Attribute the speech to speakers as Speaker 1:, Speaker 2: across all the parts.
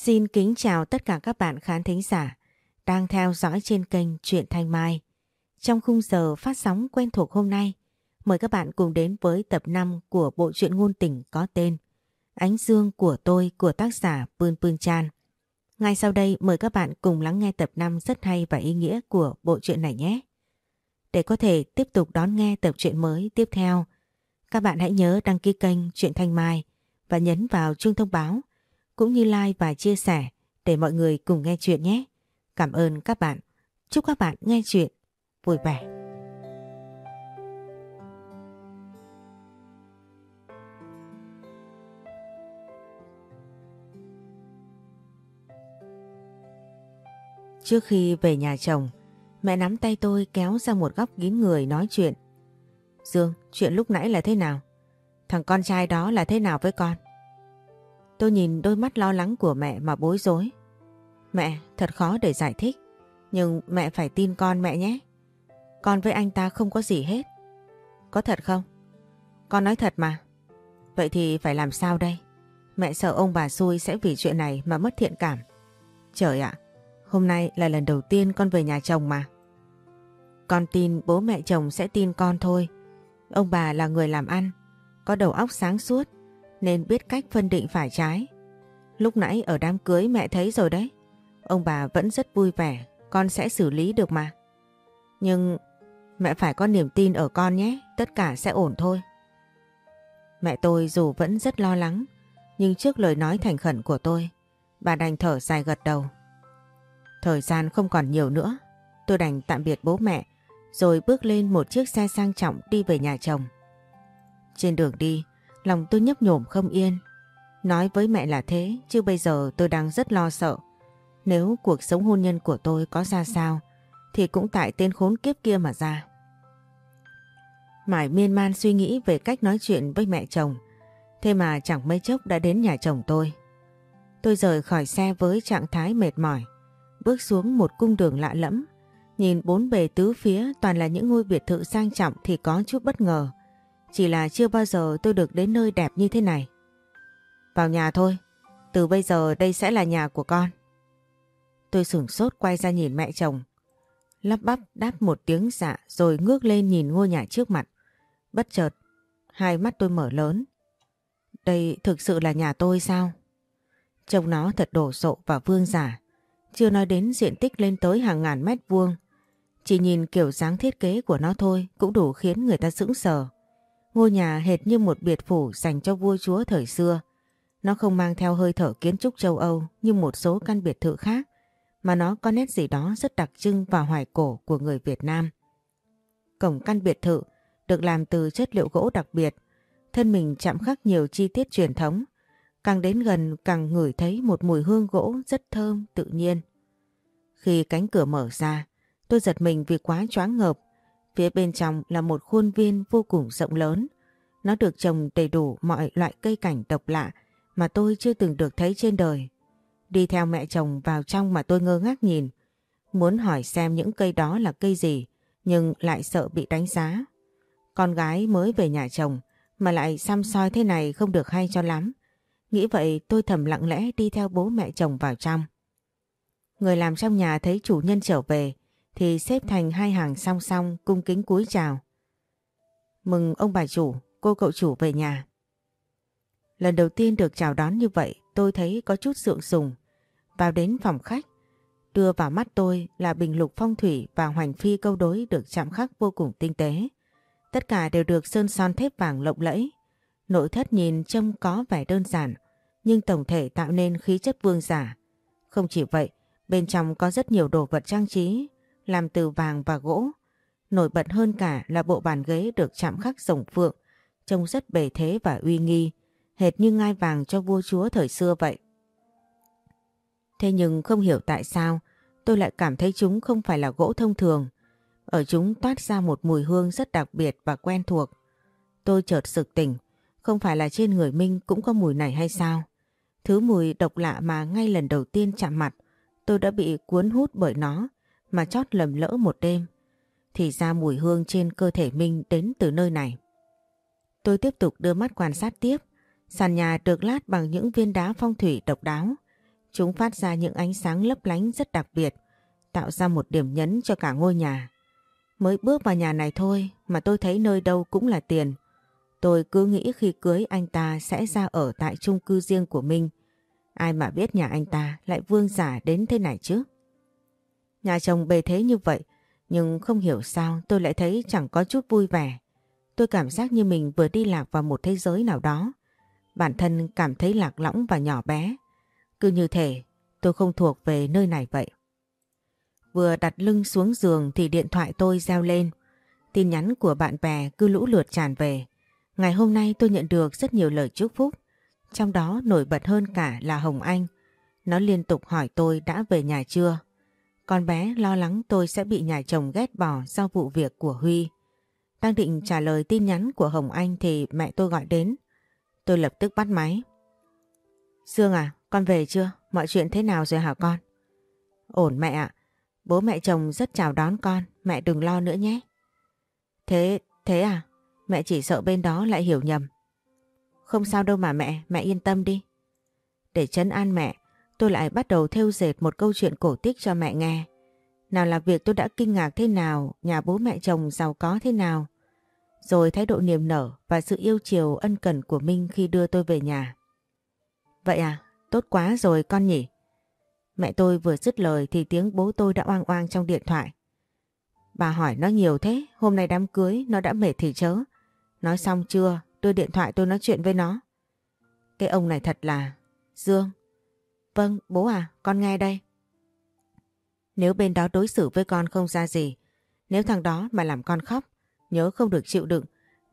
Speaker 1: Xin kính chào tất cả các bạn khán thính giả đang theo dõi trên kênh Truyện Thanh Mai. Trong khung giờ phát sóng quen thuộc hôm nay, mời các bạn cùng đến với tập 5 của bộ truyện ngôn tình có tên Ánh Dương của tôi của tác giả Pươn Pươn Chan. Ngay sau đây mời các bạn cùng lắng nghe tập 5 rất hay và ý nghĩa của bộ truyện này nhé. Để có thể tiếp tục đón nghe tập truyện mới tiếp theo, các bạn hãy nhớ đăng ký kênh Truyện Thanh Mai và nhấn vào chuông thông báo cũng như like và chia sẻ để mọi người cùng nghe chuyện nhé. Cảm ơn các bạn. Chúc các bạn nghe chuyện vui vẻ. Trước khi về nhà chồng, mẹ nắm tay tôi kéo ra một góc kín người nói chuyện. Dương, chuyện lúc nãy là thế nào? Thằng con trai đó là thế nào với con? Tôi nhìn đôi mắt lo lắng của mẹ mà bối rối. Mẹ, thật khó để giải thích. Nhưng mẹ phải tin con mẹ nhé. Con với anh ta không có gì hết. Có thật không? Con nói thật mà. Vậy thì phải làm sao đây? Mẹ sợ ông bà xui sẽ vì chuyện này mà mất thiện cảm. Trời ạ, hôm nay là lần đầu tiên con về nhà chồng mà. Con tin bố mẹ chồng sẽ tin con thôi. Ông bà là người làm ăn, có đầu óc sáng suốt nên biết cách phân định phải trái. Lúc nãy ở đám cưới mẹ thấy rồi đấy. Ông bà vẫn rất vui vẻ, con sẽ xử lý được mà. Nhưng mẹ phải có niềm tin ở con nhé, tất cả sẽ ổn thôi. Mẹ tôi dù vẫn rất lo lắng, nhưng trước lời nói thành khẩn của tôi, bà đành thở dài gật đầu. Thời gian không còn nhiều nữa, tôi đành tạm biệt bố mẹ, rồi bước lên một chiếc xe sang trọng đi về nhà chồng. Trên đường đi, Lòng tôi nhấp nhổm không yên. Nói với mẹ là thế, chứ bây giờ tôi đang rất lo sợ. Nếu cuộc sống hôn nhân của tôi có ra sao, thì cũng tại tên khốn kiếp kia mà ra. Mải miên man suy nghĩ về cách nói chuyện với mẹ chồng, thế mà chẳng mấy chốc đã đến nhà chồng tôi. Tôi rời khỏi xe với trạng thái mệt mỏi, bước xuống một cung đường lạ lẫm, nhìn bốn bề tứ phía toàn là những ngôi biệt thự sang trọng thì có chút bất ngờ. Chỉ là chưa bao giờ tôi được đến nơi đẹp như thế này. Vào nhà thôi, từ bây giờ đây sẽ là nhà của con. Tôi sửng sốt quay ra nhìn mẹ chồng. Lắp bắp đáp một tiếng dạ rồi ngước lên nhìn ngôi nhà trước mặt. Bất chợt, hai mắt tôi mở lớn. Đây thực sự là nhà tôi sao? Trông nó thật đổ sộ và vương giả. Chưa nói đến diện tích lên tới hàng ngàn mét vuông. Chỉ nhìn kiểu dáng thiết kế của nó thôi cũng đủ khiến người ta sững sờ. Ngôi nhà hệt như một biệt phủ dành cho vua chúa thời xưa. Nó không mang theo hơi thở kiến trúc châu Âu như một số căn biệt thự khác, mà nó có nét gì đó rất đặc trưng và hoài cổ của người Việt Nam. Cổng căn biệt thự được làm từ chất liệu gỗ đặc biệt, thân mình chạm khắc nhiều chi tiết truyền thống. Càng đến gần càng ngửi thấy một mùi hương gỗ rất thơm tự nhiên. Khi cánh cửa mở ra, tôi giật mình vì quá choáng ngợp Phía bên trong là một khuôn viên vô cùng rộng lớn. Nó được trồng đầy đủ mọi loại cây cảnh độc lạ mà tôi chưa từng được thấy trên đời. Đi theo mẹ chồng vào trong mà tôi ngơ ngác nhìn. Muốn hỏi xem những cây đó là cây gì, nhưng lại sợ bị đánh giá. Con gái mới về nhà chồng mà lại xăm soi thế này không được hay cho lắm. Nghĩ vậy tôi thầm lặng lẽ đi theo bố mẹ chồng vào trong. Người làm trong nhà thấy chủ nhân trở về thì xếp thành hai hàng song song cung kính cúi chào. Mừng ông bà chủ, cô cậu chủ về nhà. Lần đầu tiên được chào đón như vậy tôi thấy có chút sượng sùng. Vào đến phòng khách, đưa vào mắt tôi là bình lục phong thủy và hoành phi câu đối được chạm khắc vô cùng tinh tế. Tất cả đều được sơn son thép vàng lộng lẫy. Nội thất nhìn trông có vẻ đơn giản, nhưng tổng thể tạo nên khí chất vương giả. Không chỉ vậy, bên trong có rất nhiều đồ vật trang trí làm từ vàng và gỗ. Nổi bật hơn cả là bộ bàn ghế được chạm khắc rồng phượng, trông rất bề thế và uy nghi, hệt như ngai vàng cho vua chúa thời xưa vậy. Thế nhưng không hiểu tại sao tôi lại cảm thấy chúng không phải là gỗ thông thường. Ở chúng toát ra một mùi hương rất đặc biệt và quen thuộc. Tôi chợt sực tỉnh, không phải là trên người Minh cũng có mùi này hay sao? Thứ mùi độc lạ mà ngay lần đầu tiên chạm mặt, tôi đã bị cuốn hút bởi nó, mà chót lầm lỡ một đêm. Thì ra mùi hương trên cơ thể Minh đến từ nơi này. Tôi tiếp tục đưa mắt quan sát tiếp. Sàn nhà được lát bằng những viên đá phong thủy độc đáo. Chúng phát ra những ánh sáng lấp lánh rất đặc biệt, tạo ra một điểm nhấn cho cả ngôi nhà. Mới bước vào nhà này thôi mà tôi thấy nơi đâu cũng là tiền. Tôi cứ nghĩ khi cưới anh ta sẽ ra ở tại chung cư riêng của mình. Ai mà biết nhà anh ta lại vương giả đến thế này chứ. Nhà chồng bề thế như vậy, nhưng không hiểu sao tôi lại thấy chẳng có chút vui vẻ. Tôi cảm giác như mình vừa đi lạc vào một thế giới nào đó. Bản thân cảm thấy lạc lõng và nhỏ bé. Cứ như thể tôi không thuộc về nơi này vậy. Vừa đặt lưng xuống giường thì điện thoại tôi reo lên. Tin nhắn của bạn bè cứ lũ lượt tràn về. Ngày hôm nay tôi nhận được rất nhiều lời chúc phúc. Trong đó nổi bật hơn cả là Hồng Anh. Nó liên tục hỏi tôi đã về nhà chưa. Con bé lo lắng tôi sẽ bị nhà chồng ghét bỏ do vụ việc của Huy. Đang định trả lời tin nhắn của Hồng Anh thì mẹ tôi gọi đến. Tôi lập tức bắt máy. Dương à, con về chưa? Mọi chuyện thế nào rồi hả con? Ổn mẹ ạ. Bố mẹ chồng rất chào đón con, mẹ đừng lo nữa nhé. Thế, thế à? Mẹ chỉ sợ bên đó lại hiểu nhầm. Không sao đâu mà mẹ, mẹ yên tâm đi. Để chấn an mẹ, tôi lại bắt đầu theo dệt một câu chuyện cổ tích cho mẹ nghe. Nào là việc tôi đã kinh ngạc thế nào, nhà bố mẹ chồng giàu có thế nào. Rồi thái độ niềm nở và sự yêu chiều ân cần của Minh khi đưa tôi về nhà. Vậy à, tốt quá rồi con nhỉ. Mẹ tôi vừa dứt lời thì tiếng bố tôi đã oang oang trong điện thoại. Bà hỏi nó nhiều thế, hôm nay đám cưới nó đã mệt thì chớ. Nói xong chưa, đưa điện thoại tôi nói chuyện với nó. Cái ông này thật là... Dương. Vâng, bố à, con nghe đây. Nếu bên đó đối xử với con không ra gì, nếu thằng đó mà làm con khóc, nhớ không được chịu đựng,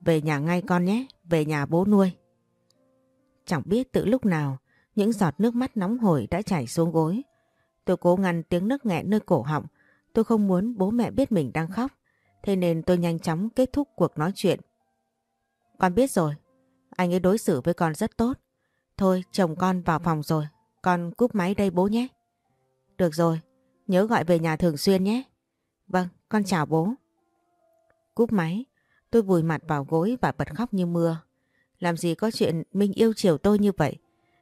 Speaker 1: về nhà ngay con nhé, về nhà bố nuôi. Chẳng biết từ lúc nào, những giọt nước mắt nóng hổi đã chảy xuống gối. Tôi cố ngăn tiếng nức nghẹn nơi cổ họng. Tôi không muốn bố mẹ biết mình đang khóc. Thế nên tôi nhanh chóng kết thúc cuộc nói chuyện. Con biết rồi. Anh ấy đối xử với con rất tốt. Thôi chồng con vào phòng rồi. Con cúp máy đây bố nhé. Được rồi. Nhớ gọi về nhà thường xuyên nhé. Vâng, con chào bố. Cúp máy. Tôi vùi mặt vào gối và bật khóc như mưa. Làm gì có chuyện Minh yêu chiều tôi như vậy.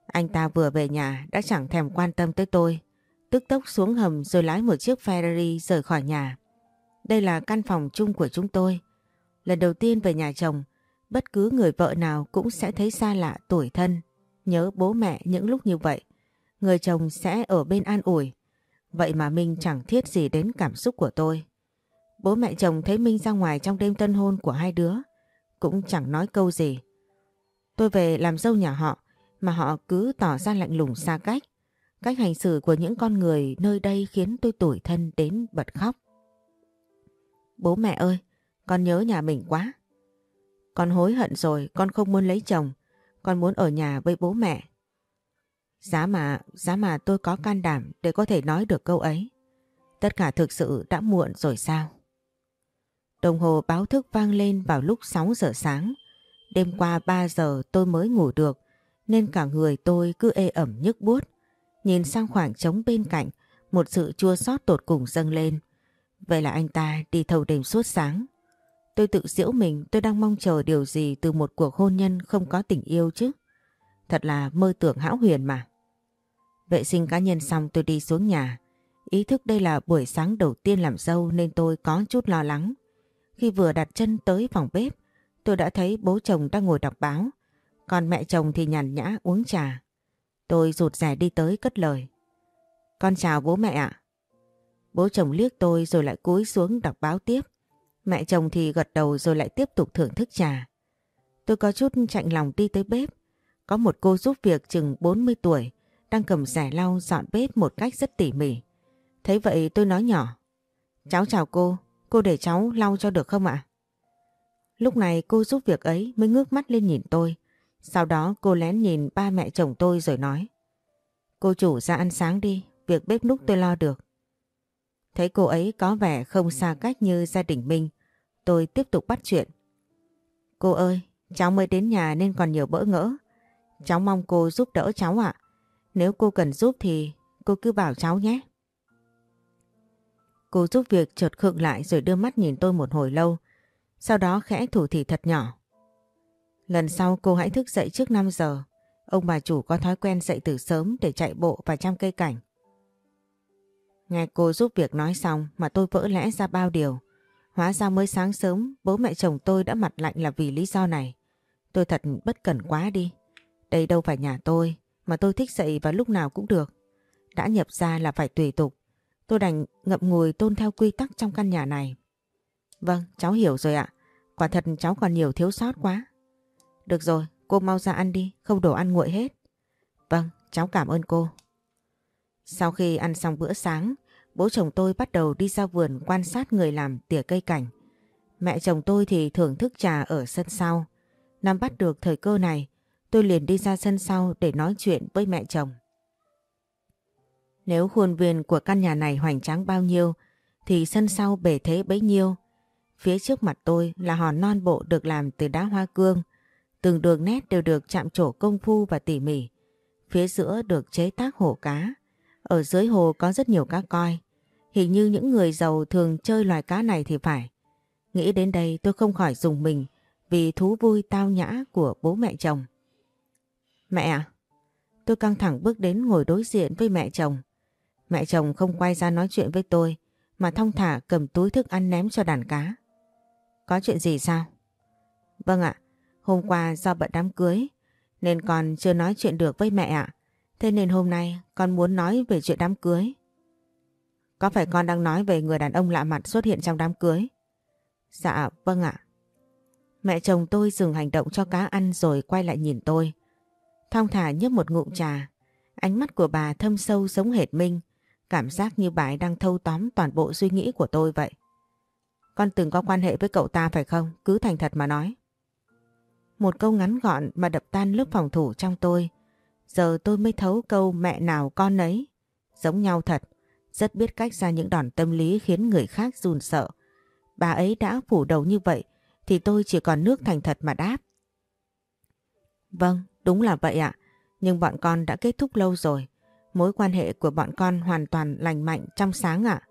Speaker 1: Anh ta vừa về nhà đã chẳng thèm quan tâm tới tôi tức tốc xuống hầm rồi lái một chiếc Ferrari rời khỏi nhà. Đây là căn phòng chung của chúng tôi. Lần đầu tiên về nhà chồng, bất cứ người vợ nào cũng sẽ thấy xa lạ tuổi thân, nhớ bố mẹ những lúc như vậy. Người chồng sẽ ở bên an ủi. Vậy mà Minh chẳng thiết gì đến cảm xúc của tôi. Bố mẹ chồng thấy Minh ra ngoài trong đêm tân hôn của hai đứa, cũng chẳng nói câu gì. Tôi về làm dâu nhà họ, mà họ cứ tỏ ra lạnh lùng xa cách. Cách hành xử của những con người nơi đây khiến tôi tủi thân đến bật khóc. Bố mẹ ơi, con nhớ nhà mình quá. Con hối hận rồi, con không muốn lấy chồng. Con muốn ở nhà với bố mẹ. Giá mà, giá mà tôi có can đảm để có thể nói được câu ấy. Tất cả thực sự đã muộn rồi sao? Đồng hồ báo thức vang lên vào lúc 6 giờ sáng. Đêm qua 3 giờ tôi mới ngủ được nên cả người tôi cứ ê ẩm nhức buốt. Nhìn sang khoảng trống bên cạnh, một sự chua xót tột cùng dâng lên. Vậy là anh ta đi thâu đêm suốt sáng. Tôi tự giễu mình tôi đang mong chờ điều gì từ một cuộc hôn nhân không có tình yêu chứ. Thật là mơ tưởng hão huyền mà. Vệ sinh cá nhân xong tôi đi xuống nhà. Ý thức đây là buổi sáng đầu tiên làm dâu nên tôi có chút lo lắng. Khi vừa đặt chân tới phòng bếp, tôi đã thấy bố chồng đang ngồi đọc báo. Còn mẹ chồng thì nhàn nhã uống trà. Tôi rụt rè đi tới cất lời. Con chào bố mẹ ạ. Bố chồng liếc tôi rồi lại cúi xuống đọc báo tiếp. Mẹ chồng thì gật đầu rồi lại tiếp tục thưởng thức trà. Tôi có chút chạnh lòng đi tới bếp. Có một cô giúp việc chừng 40 tuổi đang cầm rẻ lau dọn bếp một cách rất tỉ mỉ. Thấy vậy tôi nói nhỏ. Cháu chào cô, cô để cháu lau cho được không ạ? Lúc này cô giúp việc ấy mới ngước mắt lên nhìn tôi. Sau đó cô lén nhìn ba mẹ chồng tôi rồi nói. Cô chủ ra ăn sáng đi, việc bếp núc tôi lo được. Thấy cô ấy có vẻ không xa cách như gia đình mình, tôi tiếp tục bắt chuyện. Cô ơi, cháu mới đến nhà nên còn nhiều bỡ ngỡ. Cháu mong cô giúp đỡ cháu ạ. Nếu cô cần giúp thì cô cứ bảo cháu nhé. Cô giúp việc chợt khựng lại rồi đưa mắt nhìn tôi một hồi lâu. Sau đó khẽ thủ thị thật nhỏ. Lần sau cô hãy thức dậy trước 5 giờ. Ông bà chủ có thói quen dậy từ sớm để chạy bộ và chăm cây cảnh. Nghe cô giúp việc nói xong mà tôi vỡ lẽ ra bao điều. Hóa ra mới sáng sớm, bố mẹ chồng tôi đã mặt lạnh là vì lý do này. Tôi thật bất cẩn quá đi. Đây đâu phải nhà tôi mà tôi thích dậy vào lúc nào cũng được. Đã nhập ra là phải tùy tục. Tôi đành ngậm ngùi tôn theo quy tắc trong căn nhà này. Vâng, cháu hiểu rồi ạ. Quả thật cháu còn nhiều thiếu sót quá. Được rồi, cô mau ra ăn đi, không đồ ăn nguội hết. Vâng, cháu cảm ơn cô. Sau khi ăn xong bữa sáng, bố chồng tôi bắt đầu đi ra vườn quan sát người làm tỉa cây cảnh. Mẹ chồng tôi thì thưởng thức trà ở sân sau. Nắm bắt được thời cơ này, tôi liền đi ra sân sau để nói chuyện với mẹ chồng. Nếu khuôn viên của căn nhà này hoành tráng bao nhiêu, thì sân sau bể thế bấy nhiêu. Phía trước mặt tôi là hòn non bộ được làm từ đá hoa cương, từng đường nét đều được chạm trổ công phu và tỉ mỉ. Phía giữa được chế tác hồ cá, ở dưới hồ có rất nhiều cá coi. Hình như những người giàu thường chơi loài cá này thì phải. Nghĩ đến đây tôi không khỏi dùng mình vì thú vui tao nhã của bố mẹ chồng. Mẹ à? Tôi căng thẳng bước đến ngồi đối diện với mẹ chồng. Mẹ chồng không quay ra nói chuyện với tôi mà thong thả cầm túi thức ăn ném cho đàn cá. Có chuyện gì sao? Vâng ạ, hôm qua do bận đám cưới nên con chưa nói chuyện được với mẹ ạ. Thế nên hôm nay con muốn nói về chuyện đám cưới. Có phải con đang nói về người đàn ông lạ mặt xuất hiện trong đám cưới? Dạ, vâng ạ. Mẹ chồng tôi dừng hành động cho cá ăn rồi quay lại nhìn tôi. Thong thả nhấp một ngụm trà. Ánh mắt của bà thâm sâu giống hệt Minh. Cảm giác như bà ấy đang thâu tóm toàn bộ suy nghĩ của tôi vậy. Con từng có quan hệ với cậu ta phải không? Cứ thành thật mà nói. Một câu ngắn gọn mà đập tan lớp phòng thủ trong tôi. Giờ tôi mới thấu câu mẹ nào con ấy. Giống nhau thật. Rất biết cách ra những đòn tâm lý khiến người khác run sợ. Bà ấy đã phủ đầu như vậy thì tôi chỉ còn nước thành thật mà đáp. Vâng, đúng là vậy ạ. Nhưng bọn con đã kết thúc lâu rồi. Mối quan hệ của bọn con hoàn toàn lành mạnh trong sáng ạ.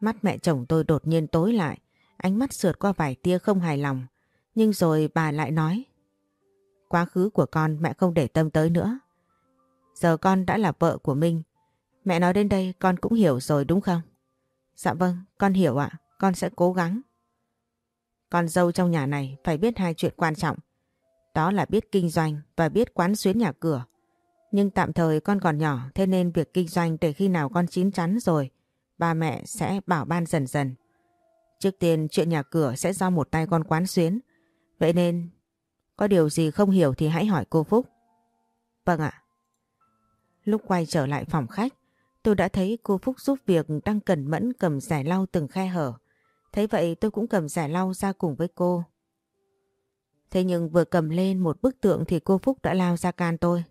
Speaker 1: Mắt mẹ chồng tôi đột nhiên tối lại. Ánh mắt sượt qua vài tia không hài lòng. Nhưng rồi bà lại nói. Quá khứ của con mẹ không để tâm tới nữa. Giờ con đã là vợ của Minh. Mẹ nói đến đây con cũng hiểu rồi đúng không? Dạ vâng, con hiểu ạ. Con sẽ cố gắng. Con dâu trong nhà này phải biết hai chuyện quan trọng. Đó là biết kinh doanh và biết quán xuyến nhà cửa. Nhưng tạm thời con còn nhỏ, thế nên việc kinh doanh để khi nào con chín chắn rồi, ba mẹ sẽ bảo ban dần dần. Trước tiên, chuyện nhà cửa sẽ do một tay con quán xuyến. Vậy nên, có điều gì không hiểu thì hãy hỏi cô Phúc. Vâng ạ. Lúc quay trở lại phòng khách, tôi đã thấy cô Phúc giúp việc đang cẩn mẫn cầm giải lau từng khe hở. Thấy vậy tôi cũng cầm giải lau ra cùng với cô. Thế nhưng vừa cầm lên một bức tượng thì cô Phúc đã lao ra can tôi.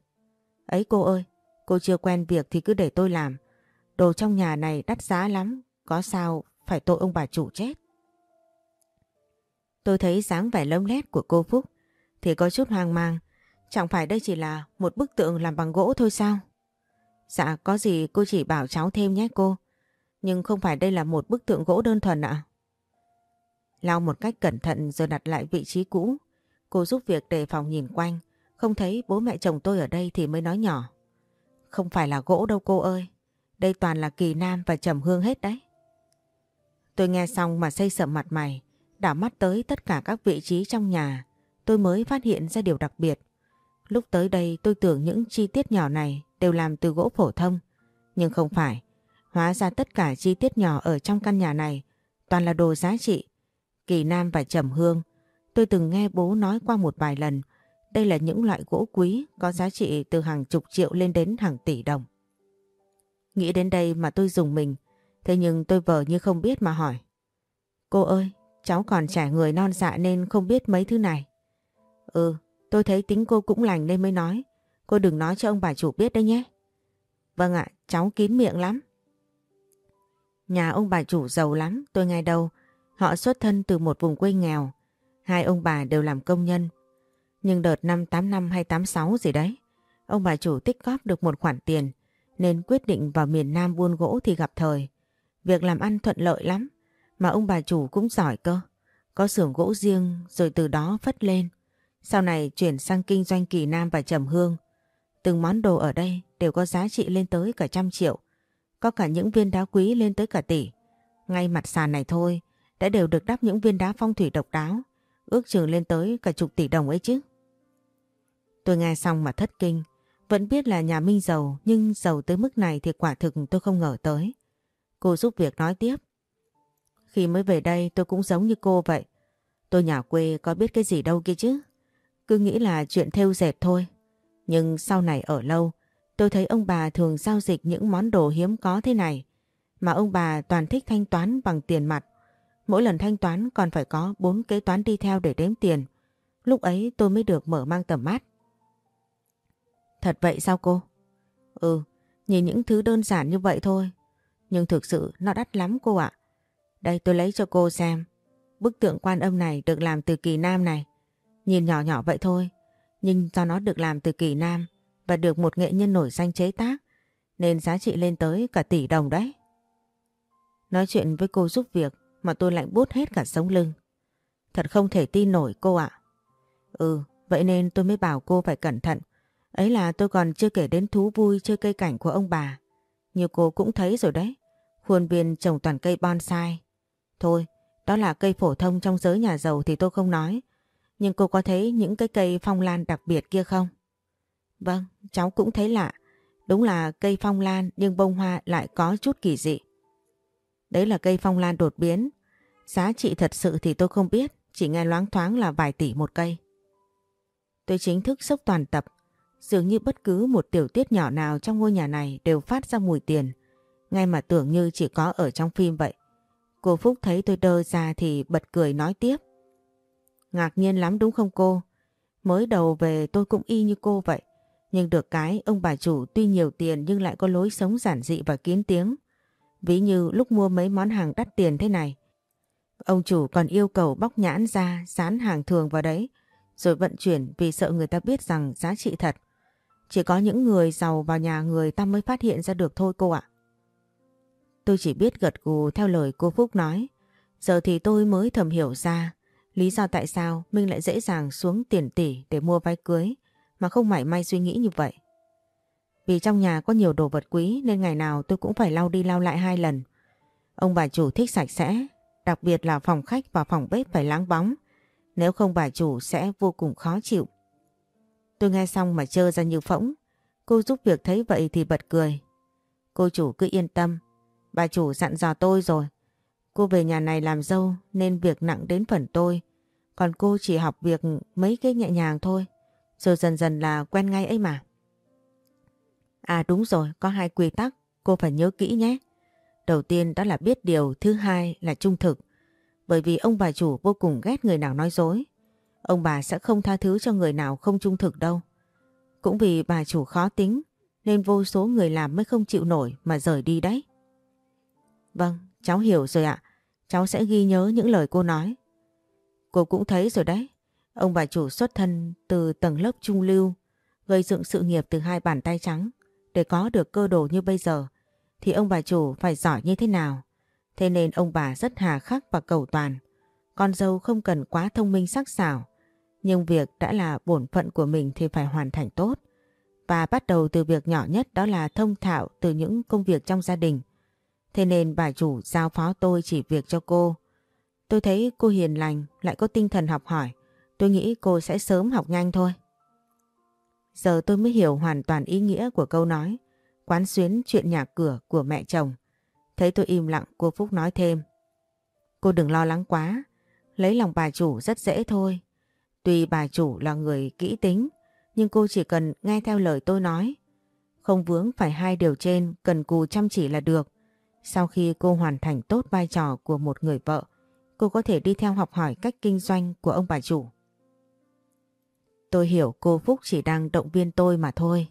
Speaker 1: Ấy cô ơi, cô chưa quen việc thì cứ để tôi làm. Đồ trong nhà này đắt giá lắm, có sao phải tội ông bà chủ chết. Tôi thấy dáng vẻ lông lét của cô Phúc thì có chút hoang mang. Chẳng phải đây chỉ là một bức tượng làm bằng gỗ thôi sao? Dạ có gì cô chỉ bảo cháu thêm nhé cô. Nhưng không phải đây là một bức tượng gỗ đơn thuần ạ. Lau một cách cẩn thận rồi đặt lại vị trí cũ. Cô giúp việc đề phòng nhìn quanh. Không thấy bố mẹ chồng tôi ở đây thì mới nói nhỏ. Không phải là gỗ đâu cô ơi. Đây toàn là kỳ nam và trầm hương hết đấy. Tôi nghe xong mà xây sầm mặt mày. Đảo mắt tới tất cả các vị trí trong nhà. Tôi mới phát hiện ra điều đặc biệt. Lúc tới đây tôi tưởng những chi tiết nhỏ này đều làm từ gỗ phổ thông. Nhưng không phải. Hóa ra tất cả chi tiết nhỏ ở trong căn nhà này toàn là đồ giá trị. Kỳ Nam và Trầm Hương. Tôi từng nghe bố nói qua một vài lần. Đây là những loại gỗ quý có giá trị từ hàng chục triệu lên đến hàng tỷ đồng. Nghĩ đến đây mà tôi dùng mình. Thế nhưng tôi vờ như không biết mà hỏi. Cô ơi, cháu còn trẻ người non dạ nên không biết mấy thứ này. Ừ, tôi thấy tính cô cũng lành nên mới nói. Cô đừng nói cho ông bà chủ biết đấy nhé. Vâng ạ, cháu kín miệng lắm. Nhà ông bà chủ giàu lắm, tôi nghe đâu. Họ xuất thân từ một vùng quê nghèo. Hai ông bà đều làm công nhân. Nhưng đợt năm 85 hay 86 gì đấy, ông bà chủ tích góp được một khoản tiền nên quyết định vào miền Nam buôn gỗ thì gặp thời. Việc làm ăn thuận lợi lắm, mà ông bà chủ cũng giỏi cơ. Có xưởng gỗ riêng rồi từ đó phất lên. Sau này chuyển sang kinh doanh kỳ nam và trầm hương. Từng món đồ ở đây đều có giá trị lên tới cả trăm triệu. Có cả những viên đá quý lên tới cả tỷ. Ngay mặt sàn này thôi đã đều được đắp những viên đá phong thủy độc đáo. Ước chừng lên tới cả chục tỷ đồng ấy chứ. Tôi nghe xong mà thất kinh. Vẫn biết là nhà Minh giàu nhưng giàu tới mức này thì quả thực tôi không ngờ tới. Cô giúp việc nói tiếp. Khi mới về đây tôi cũng giống như cô vậy. Tôi nhà quê có biết cái gì đâu kia chứ. Cứ nghĩ là chuyện thêu dệt thôi. Nhưng sau này ở lâu, tôi thấy ông bà thường giao dịch những món đồ hiếm có thế này. Mà ông bà toàn thích thanh toán bằng tiền mặt. Mỗi lần thanh toán còn phải có bốn kế toán đi theo để đếm tiền. Lúc ấy tôi mới được mở mang tầm mắt. Thật vậy sao cô? Ừ, nhìn những thứ đơn giản như vậy thôi. Nhưng thực sự nó đắt lắm cô ạ. Đây tôi lấy cho cô xem. Bức tượng quan âm này được làm từ kỳ nam này. Nhìn nhỏ nhỏ vậy thôi. Nhưng do nó được làm từ kỳ nam và được một nghệ nhân nổi danh chế tác nên giá trị lên tới cả tỷ đồng đấy. Nói chuyện với cô giúp việc mà tôi lạnh bút hết cả sống lưng. Thật không thể tin nổi cô ạ. Ừ, vậy nên tôi mới bảo cô phải cẩn thận. Ấy là tôi còn chưa kể đến thú vui chơi cây cảnh của ông bà. Như cô cũng thấy rồi đấy. Khuôn viên trồng toàn cây bonsai. Thôi, đó là cây phổ thông trong giới nhà giàu thì tôi không nói. Nhưng cô có thấy những cái cây phong lan đặc biệt kia không? Vâng, cháu cũng thấy lạ. Đúng là cây phong lan nhưng bông hoa lại có chút kỳ dị. Đấy là cây phong lan đột biến. Giá trị thật sự thì tôi không biết, chỉ nghe loáng thoáng là vài tỷ một cây. Tôi chính thức sốc toàn tập. Dường như bất cứ một tiểu tiết nhỏ nào trong ngôi nhà này đều phát ra mùi tiền. Ngay mà tưởng như chỉ có ở trong phim vậy. Cô Phúc thấy tôi đơ ra thì bật cười nói tiếp. Ngạc nhiên lắm đúng không cô? Mới đầu về tôi cũng y như cô vậy. Nhưng được cái ông bà chủ tuy nhiều tiền nhưng lại có lối sống giản dị và kín tiếng. Ví như lúc mua mấy món hàng đắt tiền thế này. Ông chủ còn yêu cầu bóc nhãn ra, dán hàng thường vào đấy, rồi vận chuyển vì sợ người ta biết rằng giá trị thật. Chỉ có những người giàu vào nhà người ta mới phát hiện ra được thôi cô ạ. Tôi chỉ biết gật gù theo lời cô Phúc nói. Giờ thì tôi mới thầm hiểu ra lý do tại sao mình lại dễ dàng xuống tiền tỷ để mua váy cưới mà không mảy may suy nghĩ như vậy. Vì trong nhà có nhiều đồ vật quý nên ngày nào tôi cũng phải lau đi lau lại hai lần. Ông bà chủ thích sạch sẽ, đặc biệt là phòng khách và phòng bếp phải láng bóng. Nếu không bà chủ sẽ vô cùng khó chịu. Tôi nghe xong mà trơ ra như phỗng. Cô giúp việc thấy vậy thì bật cười. Cô chủ cứ yên tâm. Bà chủ dặn dò tôi rồi. Cô về nhà này làm dâu nên việc nặng đến phần tôi. Còn cô chỉ học việc mấy cái nhẹ nhàng thôi. Rồi dần dần là quen ngay ấy mà. À đúng rồi, có hai quy tắc, cô phải nhớ kỹ nhé. Đầu tiên đó là biết điều, thứ hai là trung thực. Bởi vì ông bà chủ vô cùng ghét người nào nói dối. Ông bà sẽ không tha thứ cho người nào không trung thực đâu. Cũng vì bà chủ khó tính nên vô số người làm mới không chịu nổi mà rời đi đấy. Vâng, cháu hiểu rồi ạ. Cháu sẽ ghi nhớ những lời cô nói. Cô cũng thấy rồi đấy. Ông bà chủ xuất thân từ tầng lớp trung lưu, gây dựng sự nghiệp từ hai bàn tay trắng. Để có được cơ đồ như bây giờ, thì ông bà chủ phải giỏi như thế nào. Thế nên ông bà rất hà khắc và cầu toàn. Con dâu không cần quá thông minh sắc sảo, nhưng việc đã là bổn phận của mình thì phải hoàn thành tốt. Và bắt đầu từ việc nhỏ nhất đó là thông thạo từ những công việc trong gia đình. Thế nên bà chủ giao phó tôi chỉ việc cho cô. Tôi thấy cô hiền lành, lại có tinh thần học hỏi. Tôi nghĩ cô sẽ sớm học nhanh thôi. Giờ tôi mới hiểu hoàn toàn ý nghĩa của câu nói quán xuyến chuyện nhà cửa của mẹ chồng. Thấy tôi im lặng cô Phúc nói thêm. Cô đừng lo lắng quá, lấy lòng bà chủ rất dễ thôi. Tuy bà chủ là người kỹ tính, nhưng cô chỉ cần nghe theo lời tôi nói. Không vướng phải hai điều trên, cần cù chăm chỉ là được. Sau khi cô hoàn thành tốt vai trò của một người vợ, cô có thể đi theo học hỏi cách kinh doanh của ông bà chủ. Tôi hiểu cô Phúc chỉ đang động viên tôi mà thôi.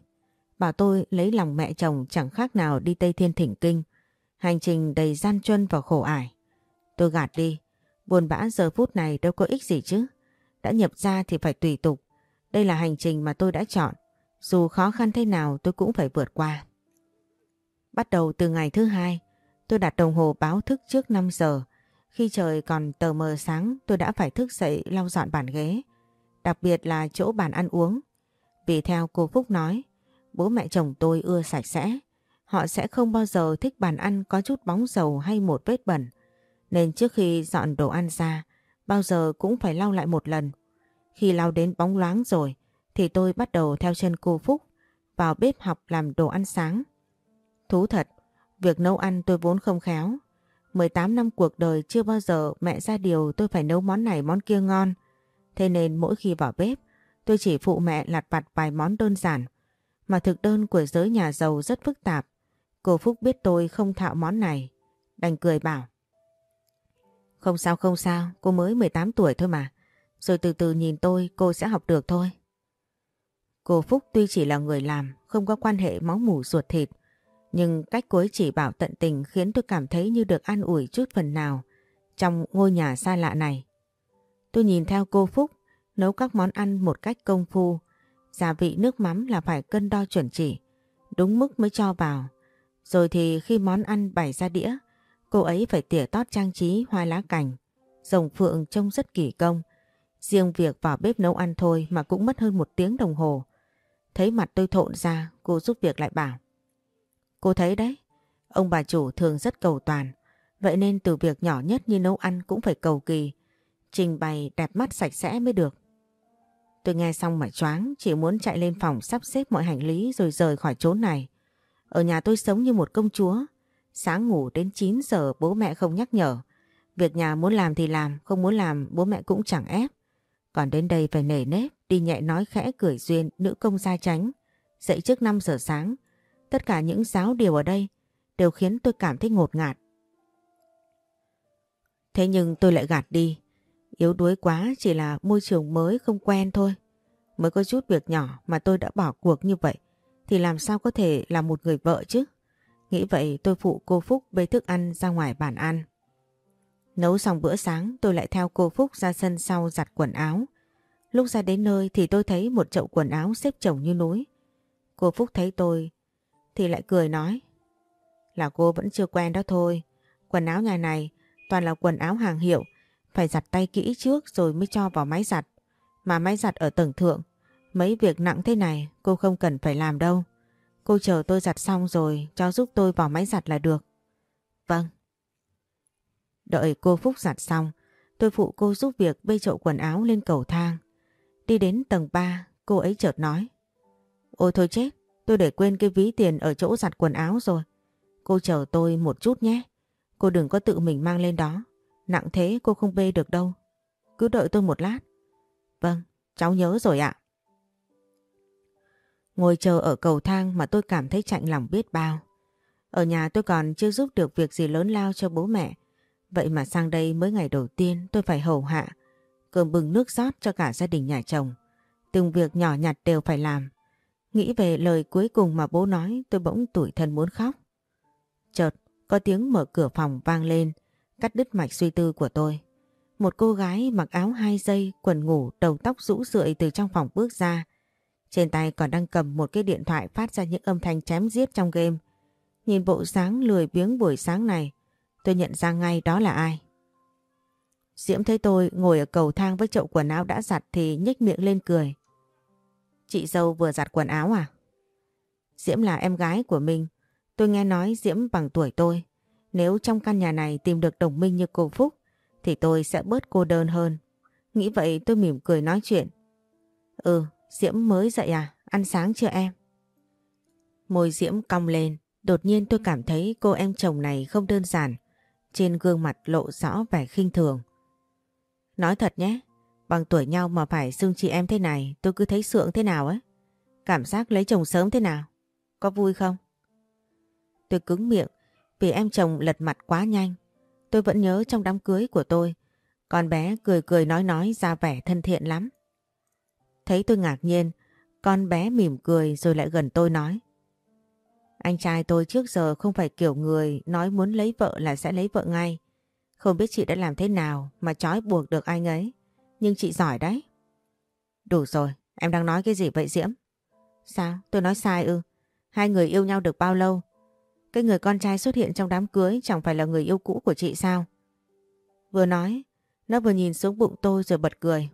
Speaker 1: Bảo tôi lấy lòng mẹ chồng chẳng khác nào đi Tây Thiên Thỉnh Kinh. Hành trình đầy gian truân và khổ ải. Tôi gạt đi. Buồn bã giờ phút này đâu có ích gì chứ. Đã nhập ra thì phải tùy tục. Đây là hành trình mà tôi đã chọn. Dù khó khăn thế nào tôi cũng phải vượt qua. Bắt đầu từ ngày thứ hai, tôi đặt đồng hồ báo thức trước 5 giờ. Khi trời còn tờ mờ sáng tôi đã phải thức dậy lau dọn bàn ghế đặc biệt là chỗ bàn ăn uống. Vì theo cô Phúc nói, bố mẹ chồng tôi ưa sạch sẽ. Họ sẽ không bao giờ thích bàn ăn có chút bóng dầu hay một vết bẩn. Nên trước khi dọn đồ ăn ra, bao giờ cũng phải lau lại một lần. Khi lau đến bóng loáng rồi, thì tôi bắt đầu theo chân cô Phúc vào bếp học làm đồ ăn sáng. Thú thật, việc nấu ăn tôi vốn không khéo. 18 năm cuộc đời chưa bao giờ mẹ ra điều tôi phải nấu món này món kia ngon. Thế nên mỗi khi vào bếp, tôi chỉ phụ mẹ lặt vặt vài món đơn giản. Mà thực đơn của giới nhà giàu rất phức tạp. Cô Phúc biết tôi không thạo món này. Đành cười bảo. Không sao không sao, cô mới 18 tuổi thôi mà. Rồi từ từ nhìn tôi cô sẽ học được thôi. Cô Phúc tuy chỉ là người làm, không có quan hệ máu mủ ruột thịt. Nhưng cách cô ấy chỉ bảo tận tình khiến tôi cảm thấy như được an ủi chút phần nào trong ngôi nhà xa lạ này. Tôi nhìn theo cô Phúc nấu các món ăn một cách công phu. Gia vị nước mắm là phải cân đo chuẩn chỉ, đúng mức mới cho vào. Rồi thì khi món ăn bày ra đĩa, cô ấy phải tỉa tót trang trí hoa lá cành. Rồng phượng trông rất kỳ công. Riêng việc vào bếp nấu ăn thôi mà cũng mất hơn một tiếng đồng hồ. Thấy mặt tôi thộn ra, cô giúp việc lại bảo. Cô thấy đấy, ông bà chủ thường rất cầu toàn. Vậy nên từ việc nhỏ nhất như nấu ăn cũng phải cầu kỳ. Trình bày đẹp mắt sạch sẽ mới được. Tôi nghe xong mà choáng, chỉ muốn chạy lên phòng sắp xếp mọi hành lý rồi rời khỏi chốn này. Ở nhà tôi sống như một công chúa. Sáng ngủ đến 9 giờ bố mẹ không nhắc nhở. Việc nhà muốn làm thì làm, không muốn làm bố mẹ cũng chẳng ép. Còn đến đây phải nể nếp, đi nhẹ nói khẽ cười duyên, nữ công gia tránh. Dậy trước 5 giờ sáng, tất cả những giáo điều ở đây đều khiến tôi cảm thấy ngột ngạt. Thế nhưng tôi lại gạt đi. Yếu đuối quá chỉ là môi trường mới không quen thôi. Mới có chút việc nhỏ mà tôi đã bỏ cuộc như vậy, thì làm sao có thể là một người vợ chứ? Nghĩ vậy tôi phụ cô Phúc bê thức ăn ra ngoài bàn ăn. Nấu xong bữa sáng, tôi lại theo cô Phúc ra sân sau giặt quần áo. Lúc ra đến nơi thì tôi thấy một chậu quần áo xếp chồng như núi. Cô Phúc thấy tôi, thì lại cười nói. Là cô vẫn chưa quen đó thôi. Quần áo nhà này toàn là quần áo hàng hiệu. Phải giặt tay kỹ trước rồi mới cho vào máy giặt. Mà máy giặt ở tầng thượng. Mấy việc nặng thế này cô không cần phải làm đâu. Cô chờ tôi giặt xong rồi cho giúp tôi vào máy giặt là được. Vâng. Đợi cô Phúc giặt xong, tôi phụ cô giúp việc bê chậu quần áo lên cầu thang. Đi đến tầng 3, cô ấy chợt nói. Ôi thôi chết, tôi để quên cái ví tiền ở chỗ giặt quần áo rồi. Cô chờ tôi một chút nhé. Cô đừng có tự mình mang lên đó. Nặng thế cô không bê được đâu. Cứ đợi tôi một lát. Vâng, cháu nhớ rồi ạ. Ngồi chờ ở cầu thang mà tôi cảm thấy chạnh lòng biết bao. Ở nhà tôi còn chưa giúp được việc gì lớn lao cho bố mẹ. Vậy mà sang đây mới ngày đầu tiên tôi phải hầu hạ. Cơm bừng nước rót cho cả gia đình nhà chồng. Từng việc nhỏ nhặt đều phải làm. Nghĩ về lời cuối cùng mà bố nói tôi bỗng tủi thân muốn khóc. Chợt có tiếng mở cửa phòng vang lên, cắt đứt mạch suy tư của tôi. Một cô gái mặc áo hai dây, quần ngủ, đầu tóc rũ rượi từ trong phòng bước ra. Trên tay còn đang cầm một cái điện thoại phát ra những âm thanh chém giết trong game. Nhìn bộ sáng lười biếng buổi sáng này, tôi nhận ra ngay đó là ai. Diễm thấy tôi ngồi ở cầu thang với chậu quần áo đã giặt thì nhếch miệng lên cười. Chị dâu vừa giặt quần áo à? Diễm là em gái của mình. Tôi nghe nói Diễm bằng tuổi tôi. Nếu trong căn nhà này tìm được đồng minh như cô Phúc thì tôi sẽ bớt cô đơn hơn. Nghĩ vậy tôi mỉm cười nói chuyện. Ừ, Diễm mới dậy à? Ăn sáng chưa em? Môi Diễm cong lên. Đột nhiên tôi cảm thấy cô em chồng này không đơn giản. Trên gương mặt lộ rõ vẻ khinh thường. Nói thật nhé, bằng tuổi nhau mà phải xưng chị em thế này tôi cứ thấy sượng thế nào ấy. Cảm giác lấy chồng sớm thế nào? Có vui không? Tôi cứng miệng vì em chồng lật mặt quá nhanh. Tôi vẫn nhớ trong đám cưới của tôi, con bé cười cười nói nói ra vẻ thân thiện lắm. Thấy tôi ngạc nhiên, con bé mỉm cười rồi lại gần tôi nói. Anh trai tôi trước giờ không phải kiểu người nói muốn lấy vợ là sẽ lấy vợ ngay. Không biết chị đã làm thế nào mà trói buộc được anh ấy. Nhưng chị giỏi đấy. Đủ rồi, em đang nói cái gì vậy Diễm? Sao? Tôi nói sai ư? Hai người yêu nhau được bao lâu? Cái người con trai xuất hiện trong đám cưới chẳng phải là người yêu cũ của chị sao? Vừa nói, nó vừa nhìn xuống bụng tôi rồi bật cười.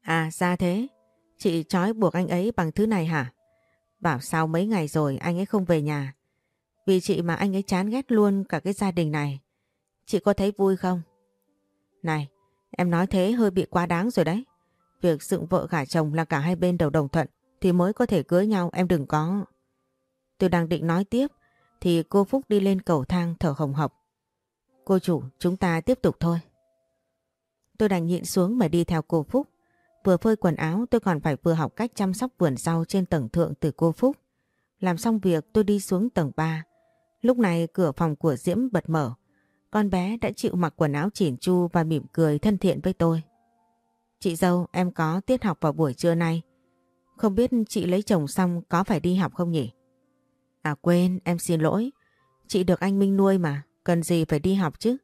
Speaker 1: À ra thế, chị trói buộc anh ấy bằng thứ này hả? Bảo sao mấy ngày rồi anh ấy không về nhà. Vì chị mà anh ấy chán ghét luôn cả cái gia đình này. Chị có thấy vui không? Này, em nói thế hơi bị quá đáng rồi đấy. Việc dựng vợ gả chồng là cả hai bên đều đồng thuận thì mới có thể cưới nhau em đừng có. Tôi đang định nói tiếp thì cô Phúc đi lên cầu thang thở hồng hộc. Cô chủ, chúng ta tiếp tục thôi. Tôi đành nhịn xuống mà đi theo cô Phúc. Vừa phơi quần áo tôi còn phải vừa học cách chăm sóc vườn rau trên tầng thượng từ cô Phúc. Làm xong việc tôi đi xuống tầng 3. Lúc này cửa phòng của Diễm bật mở. Con bé đã chịu mặc quần áo chỉn chu và mỉm cười thân thiện với tôi. Chị dâu em có tiết học vào buổi trưa nay. Không biết chị lấy chồng xong có phải đi học không nhỉ? À quên, em xin lỗi. Chị được anh Minh nuôi mà. Cần gì phải đi học chứ?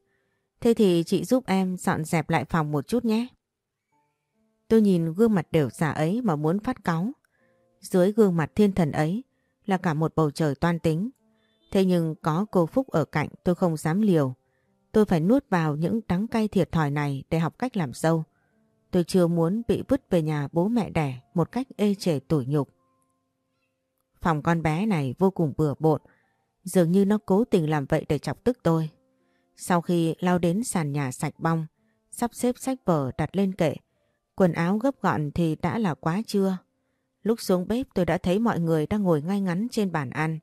Speaker 1: Thế thì chị giúp em dọn dẹp lại phòng một chút nhé. Tôi nhìn gương mặt đều giả ấy mà muốn phát cáu. Dưới gương mặt thiên thần ấy là cả một bầu trời toan tính. Thế nhưng có cô Phúc ở cạnh tôi không dám liều. Tôi phải nuốt vào những đắng cay thiệt thòi này để học cách làm dâu. Tôi chưa muốn bị vứt về nhà bố mẹ đẻ một cách ê chề tủi nhục. Phòng con bé này vô cùng bừa bộn. Dường như nó cố tình làm vậy để chọc tức tôi. Sau khi lao đến sàn nhà sạch bong, sắp xếp sách vở đặt lên kệ, quần áo gấp gọn thì đã là quá trưa. Lúc xuống bếp tôi đã thấy mọi người đang ngồi ngay ngắn trên bàn ăn.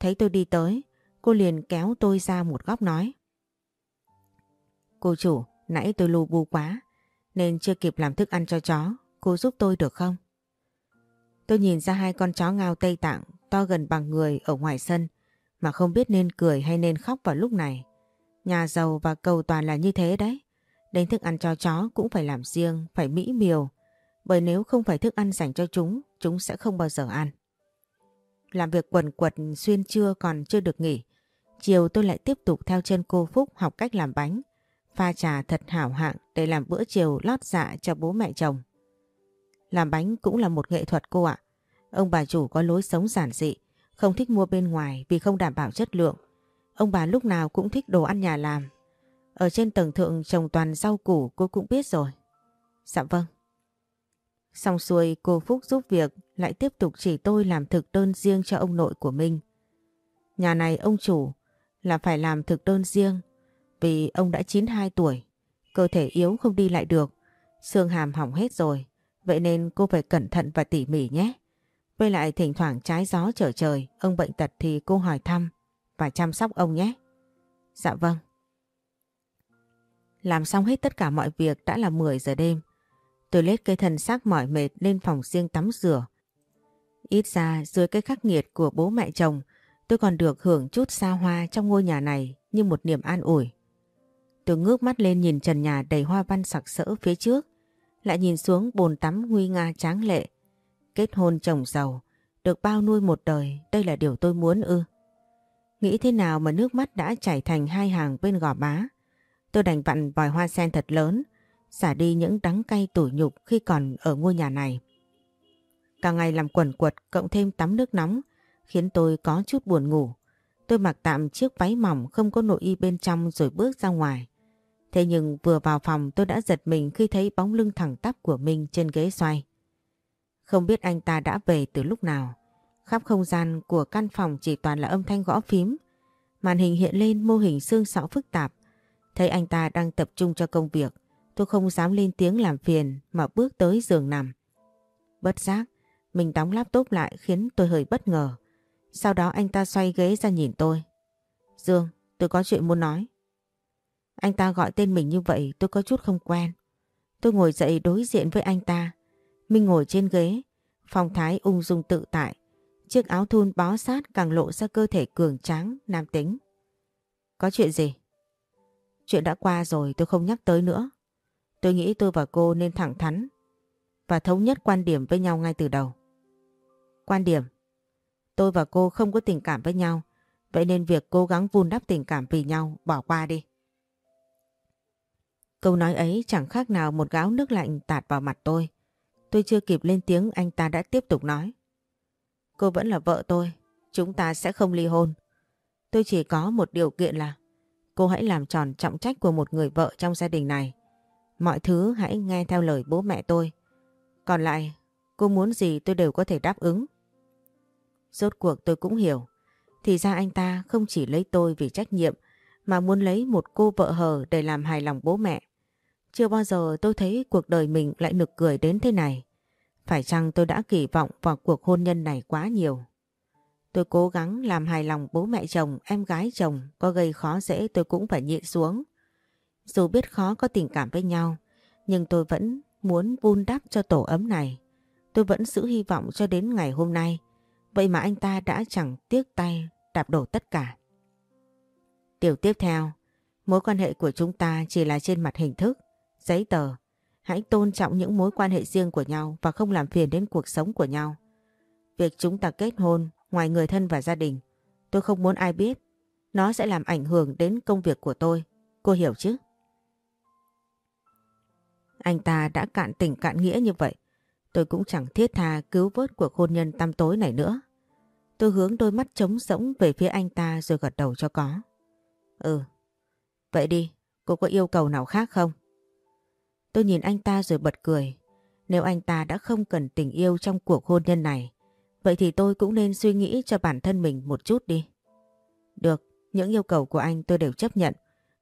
Speaker 1: Thấy tôi đi tới, cô liền kéo tôi ra một góc nói. Cô chủ, nãy tôi lù bu quá, nên chưa kịp làm thức ăn cho chó, cô giúp tôi được không? Tôi nhìn ra hai con chó ngao Tây Tạng to gần bằng người ở ngoài sân mà không biết nên cười hay nên khóc vào lúc này. Nhà giàu và cầu toàn là như thế đấy. Đến thức ăn cho chó cũng phải làm riêng, phải mỹ miều. Bởi nếu không phải thức ăn dành cho chúng, chúng sẽ không bao giờ ăn. Làm việc quần quật xuyên trưa còn chưa được nghỉ. Chiều tôi lại tiếp tục theo chân cô Phúc học cách làm bánh. Pha trà thật hảo hạng để làm bữa chiều lót dạ cho bố mẹ chồng. Làm bánh cũng là một nghệ thuật cô ạ. Ông bà chủ có lối sống giản dị, không thích mua bên ngoài vì không đảm bảo chất lượng. Ông bà lúc nào cũng thích đồ ăn nhà làm. Ở trên tầng thượng trồng toàn rau củ cô cũng biết rồi. Dạ vâng. Xong xuôi cô Phúc giúp việc lại tiếp tục chỉ tôi làm thực đơn riêng cho ông nội của mình. Nhà này ông chủ là phải làm thực đơn riêng vì ông đã 92 tuổi, cơ thể yếu không đi lại được, xương hàm hỏng hết rồi, vậy nên cô phải cẩn thận và tỉ mỉ nhé. Với lại thỉnh thoảng trái gió trở trời, ông bệnh tật thì cô hỏi thăm và chăm sóc ông nhé. Dạ vâng. Làm xong hết tất cả mọi việc đã là 10 giờ đêm. Tôi lết cây thân xác mỏi mệt lên phòng riêng tắm rửa. Ít ra dưới cái khắc nghiệt của bố mẹ chồng, tôi còn được hưởng chút xa hoa trong ngôi nhà này như một niềm an ủi. Tôi ngước mắt lên nhìn trần nhà đầy hoa văn sặc sỡ phía trước, lại nhìn xuống bồn tắm nguy nga tráng lệ. Kết hôn chồng giàu, được bao nuôi một đời, đây là điều tôi muốn ư. Nghĩ thế nào mà nước mắt đã chảy thành hai hàng bên gò má. Tôi đành vặn vòi hoa sen thật lớn, xả đi những đắng cay tủi nhục khi còn ở ngôi nhà này. Cả ngày làm quần quật cộng thêm tắm nước nóng khiến tôi có chút buồn ngủ. Tôi mặc tạm chiếc váy mỏng không có nội y bên trong rồi bước ra ngoài. Thế nhưng vừa vào phòng tôi đã giật mình khi thấy bóng lưng thẳng tắp của mình trên ghế xoay. Không biết anh ta đã về từ lúc nào. Khắp không gian của căn phòng chỉ toàn là âm thanh gõ phím. Màn hình hiện lên mô hình xương sọ phức tạp. Thấy anh ta đang tập trung cho công việc. Tôi không dám lên tiếng làm phiền mà bước tới giường nằm. Bất giác, mình đóng laptop lại khiến tôi hơi bất ngờ. Sau đó anh ta xoay ghế ra nhìn tôi. Dương, tôi có chuyện muốn nói. Anh ta gọi tên mình như vậy tôi có chút không quen. Tôi ngồi dậy đối diện với anh ta. Minh ngồi trên ghế, phong thái ung dung tự tại. Chiếc áo thun bó sát càng lộ ra cơ thể cường tráng, nam tính. Có chuyện gì? Chuyện đã qua rồi tôi không nhắc tới nữa. Tôi nghĩ tôi và cô nên thẳng thắn và thống nhất quan điểm với nhau ngay từ đầu. Quan điểm? Tôi và cô không có tình cảm với nhau, vậy nên việc cố gắng vun đắp tình cảm vì nhau bỏ qua đi. Câu nói ấy chẳng khác nào một gáo nước lạnh tạt vào mặt tôi. Tôi chưa kịp lên tiếng anh ta đã tiếp tục nói. Cô vẫn là vợ tôi, chúng ta sẽ không ly hôn. Tôi chỉ có một điều kiện là cô hãy làm tròn trọng trách của một người vợ trong gia đình này. Mọi thứ hãy nghe theo lời bố mẹ tôi. Còn lại, cô muốn gì tôi đều có thể đáp ứng. Rốt cuộc tôi cũng hiểu. Thì ra anh ta không chỉ lấy tôi vì trách nhiệm mà muốn lấy một cô vợ hờ để làm hài lòng bố mẹ. Chưa bao giờ tôi thấy cuộc đời mình lại nực cười đến thế này. Phải chăng tôi đã kỳ vọng vào cuộc hôn nhân này quá nhiều? Tôi cố gắng làm hài lòng bố mẹ chồng, em gái chồng, có gây khó dễ tôi cũng phải nhịn xuống. Dù biết khó có tình cảm với nhau, nhưng tôi vẫn muốn vun đắp cho tổ ấm này. Tôi vẫn giữ hy vọng cho đến ngày hôm nay. Vậy mà anh ta đã chẳng tiếc tay đạp đổ tất cả. Điều tiếp theo, mối quan hệ của chúng ta chỉ là trên mặt hình thức, giấy tờ. Hãy tôn trọng những mối quan hệ riêng của nhau và không làm phiền đến cuộc sống của nhau. Việc chúng ta kết hôn ngoài người thân và gia đình, tôi không muốn ai biết. Nó sẽ làm ảnh hưởng đến công việc của tôi. Cô hiểu chứ? Anh ta đã cạn tình cạn nghĩa như vậy. Tôi cũng chẳng thiết tha cứu vớt cuộc hôn nhân tăm tối này nữa. Tôi hướng đôi mắt trống rỗng về phía anh ta rồi gật đầu cho có. Ừ, vậy đi, cô có yêu cầu nào khác không? Tôi nhìn anh ta rồi bật cười. Nếu anh ta đã không cần tình yêu trong cuộc hôn nhân này, vậy thì tôi cũng nên suy nghĩ cho bản thân mình một chút đi. Được, những yêu cầu của anh tôi đều chấp nhận.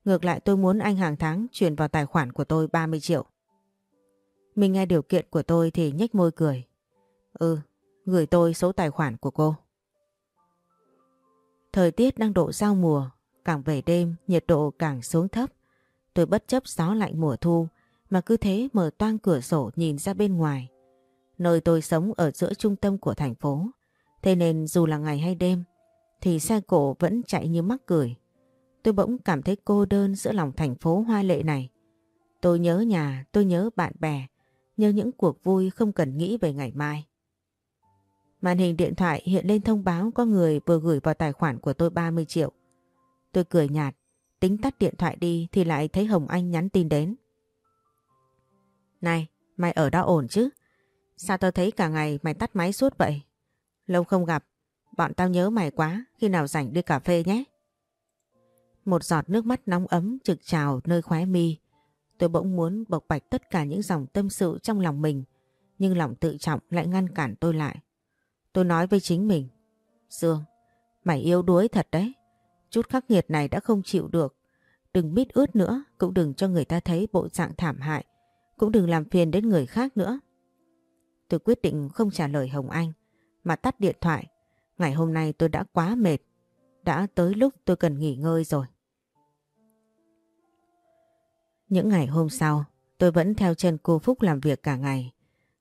Speaker 1: Ngược lại tôi muốn anh hàng tháng chuyển vào tài khoản của tôi 30 triệu. Mình nghe điều kiện của tôi thì nhếch môi cười. Ừ, gửi tôi số tài khoản của cô. Thời tiết đang độ giao mùa, càng về đêm nhiệt độ càng xuống thấp. Tôi bất chấp gió lạnh mùa thu mà cứ thế mở toang cửa sổ nhìn ra bên ngoài. Nơi tôi sống ở giữa trung tâm của thành phố, thế nên dù là ngày hay đêm thì xe cổ vẫn chạy như mắc cười. Tôi bỗng cảm thấy cô đơn giữa lòng thành phố hoa lệ này. Tôi nhớ nhà, tôi nhớ bạn bè, nhớ những cuộc vui không cần nghĩ về ngày mai. Màn hình điện thoại hiện lên thông báo có người vừa gửi vào tài khoản của tôi 30 triệu. Tôi cười nhạt, tính tắt điện thoại đi thì lại thấy Hồng Anh nhắn tin đến. Này, mày ở đó ổn chứ? Sao tao thấy cả ngày mày tắt máy suốt vậy? Lâu không gặp, bọn tao nhớ mày quá, khi nào rảnh đi cà phê nhé. Một giọt nước mắt nóng ấm trực trào nơi khóe mi. Tôi bỗng muốn bộc bạch tất cả những dòng tâm sự trong lòng mình, nhưng lòng tự trọng lại ngăn cản tôi lại. Tôi nói với chính mình, Dương, mày yếu đuối thật đấy. Chút khắc nghiệt này đã không chịu được. Đừng mít ướt nữa, cũng đừng cho người ta thấy bộ dạng thảm hại, cũng đừng làm phiền đến người khác nữa. Tôi quyết định không trả lời Hồng Anh, mà tắt điện thoại. Ngày hôm nay tôi đã quá mệt, đã tới lúc tôi cần nghỉ ngơi rồi. Những ngày hôm sau, tôi vẫn theo chân cô Phúc làm việc cả ngày.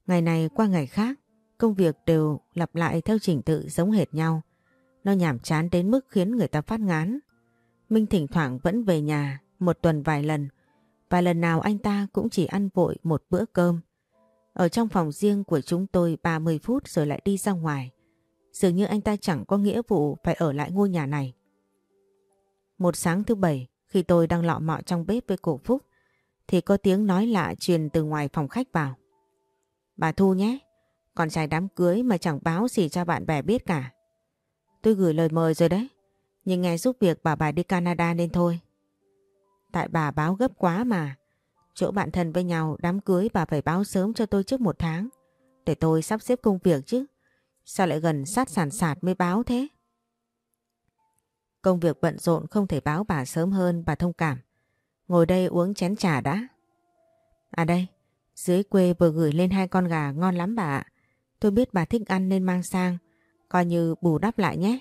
Speaker 1: Ngày này qua ngày khác, công việc đều lặp lại theo trình tự giống hệt nhau. Nó nhảm chán đến mức khiến người ta phát ngán. Minh thỉnh thoảng vẫn về nhà một tuần vài lần và lần nào anh ta cũng chỉ ăn vội một bữa cơm. Ở trong phòng riêng của chúng tôi 30 phút rồi lại đi ra ngoài. Dường như anh ta chẳng có nghĩa vụ phải ở lại ngôi nhà này. Một sáng thứ bảy khi tôi đang lọ mọ trong bếp với cổ Phúc thì có tiếng nói lạ truyền từ ngoài phòng khách vào. Bà Thu nhé, còn trai đám cưới mà chẳng báo gì cho bạn bè biết cả. Tôi gửi lời mời rồi đấy. Nhưng nghe giúp việc bà bà đi Canada nên thôi. Tại bà báo gấp quá mà. Chỗ bạn thân với nhau đám cưới bà phải báo sớm cho tôi trước một tháng. Để tôi sắp xếp công việc chứ. Sao lại gần sát sản sạt mới báo thế? Công việc bận rộn không thể báo bà sớm hơn bà thông cảm. Ngồi đây uống chén trà đã. À đây, dưới quê vừa gửi lên hai con gà ngon lắm bà ạ. Tôi biết bà thích ăn nên mang sang. Coi như bù đắp lại nhé.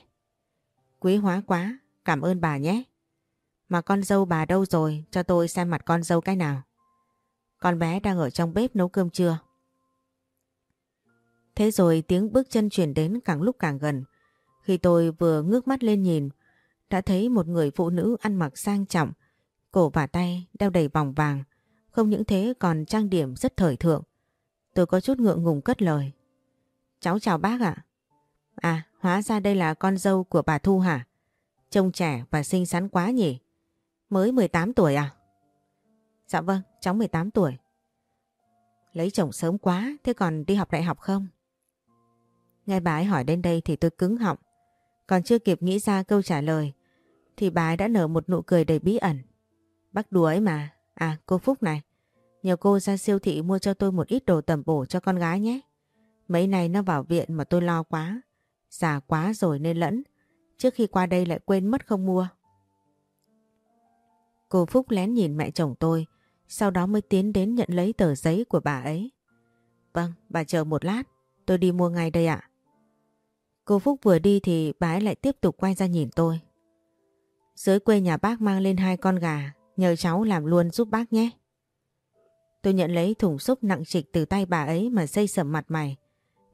Speaker 1: Quý hóa quá, cảm ơn bà nhé. Mà con dâu bà đâu rồi, cho tôi xem mặt con dâu cái nào. Con bé đang ở trong bếp nấu cơm trưa. Thế rồi tiếng bước chân chuyển đến càng lúc càng gần. Khi tôi vừa ngước mắt lên nhìn, đã thấy một người phụ nữ ăn mặc sang trọng, cổ và tay đeo đầy vòng vàng, không những thế còn trang điểm rất thời thượng. Tôi có chút ngượng ngùng cất lời. Cháu chào bác ạ. À, hóa ra đây là con dâu của bà Thu hả? Trông trẻ và xinh xắn quá nhỉ? Mới 18 tuổi à? Dạ vâng, cháu 18 tuổi. Lấy chồng sớm quá, thế còn đi học đại học không? Nghe bà ấy hỏi đến đây thì tôi cứng họng. Còn chưa kịp nghĩ ra câu trả lời, thì bà ấy đã nở một nụ cười đầy bí ẩn. Bác đùa ấy mà. À, cô Phúc này, Nhờ cô ra siêu thị mua cho tôi một ít đồ tầm bổ cho con gái nhé. Mấy này nó vào viện mà tôi lo quá. Già quá rồi nên lẫn. Trước khi qua đây lại quên mất không mua. Cô Phúc lén nhìn mẹ chồng tôi. Sau đó mới tiến đến nhận lấy tờ giấy của bà ấy. Vâng, bà chờ một lát. Tôi đi mua ngay đây ạ. Cô Phúc vừa đi thì bà ấy lại tiếp tục quay ra nhìn tôi. Dưới quê nhà bác mang lên hai con gà. Nhờ cháu làm luôn giúp bác nhé. Tôi nhận lấy thùng xúc nặng trịch từ tay bà ấy mà xây sầm mặt mày.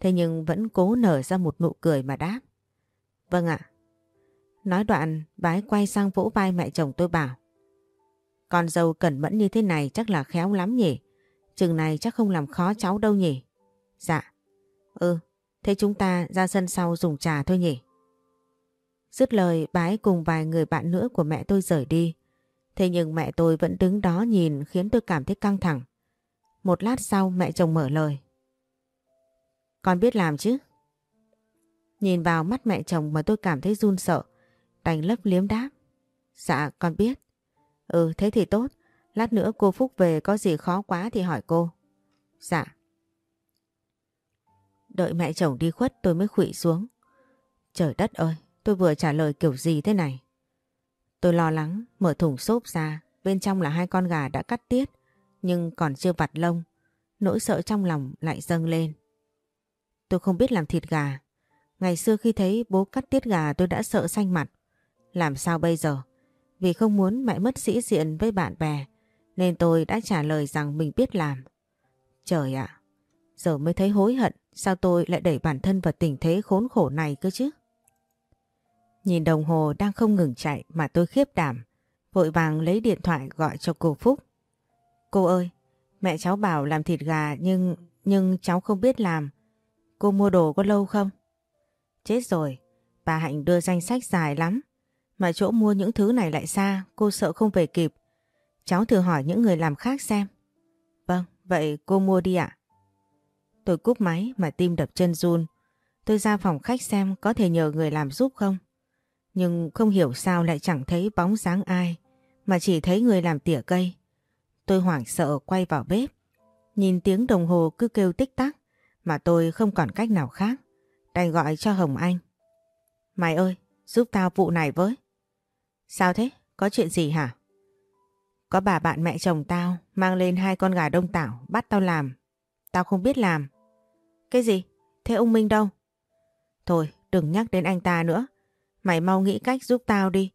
Speaker 1: Thế nhưng vẫn cố nở ra một nụ cười mà đáp. Vâng ạ. Nói đoạn, bà ấy quay sang vỗ vai mẹ chồng tôi bảo. Con dâu cẩn mẫn như thế này chắc là khéo lắm nhỉ. Chừng này chắc không làm khó cháu đâu nhỉ. Dạ. Ừ, thế chúng ta ra sân sau dùng trà thôi nhỉ. Dứt lời bái cùng vài người bạn nữa của mẹ tôi rời đi. Thế nhưng mẹ tôi vẫn đứng đó nhìn khiến tôi cảm thấy căng thẳng. Một lát sau mẹ chồng mở lời. Con biết làm chứ? Nhìn vào mắt mẹ chồng mà tôi cảm thấy run sợ. Đành lấp liếm đáp. Dạ con biết. Ừ thế thì tốt. Lát nữa cô Phúc về có gì khó quá thì hỏi cô. Dạ. Đợi mẹ chồng đi khuất tôi mới khụy xuống. Trời đất ơi, tôi vừa trả lời kiểu gì thế này? Tôi lo lắng, mở thùng xốp ra, bên trong là hai con gà đã cắt tiết, nhưng còn chưa vặt lông. Nỗi sợ trong lòng lại dâng lên. Tôi không biết làm thịt gà. Ngày xưa khi thấy bố cắt tiết gà tôi đã sợ xanh mặt. Làm sao bây giờ? Vì không muốn mẹ mất sĩ diện với bạn bè, nên tôi đã trả lời rằng mình biết làm. Trời ạ, giờ mới thấy hối hận sao tôi lại đẩy bản thân vào tình thế khốn khổ này cơ chứ. Nhìn đồng hồ đang không ngừng chạy mà tôi khiếp đảm, vội vàng lấy điện thoại gọi cho cô Phúc. Cô ơi, mẹ cháu bảo làm thịt gà nhưng nhưng cháu không biết làm. Cô mua đồ có lâu không? Chết rồi, bà Hạnh đưa danh sách dài lắm. Mà chỗ mua những thứ này lại xa, cô sợ không về kịp. Cháu thử hỏi những người làm khác xem. Vâng, vậy cô mua đi ạ. Tôi cúp máy mà tim đập chân run. Tôi ra phòng khách xem có thể nhờ người làm giúp không. Nhưng không hiểu sao lại chẳng thấy bóng dáng ai, mà chỉ thấy người làm tỉa cây. Tôi hoảng sợ quay vào bếp. Nhìn tiếng đồng hồ cứ kêu tích tắc, mà tôi không còn cách nào khác. Đành gọi cho Hồng Anh. Mày ơi, giúp tao vụ này với. Sao thế? Có chuyện gì hả? Có bà bạn mẹ chồng tao mang lên hai con gà đông tảo bắt tao làm. Tao không biết làm. Cái gì? Thế ông Minh đâu? Thôi đừng nhắc đến anh ta nữa. Mày mau nghĩ cách giúp tao đi.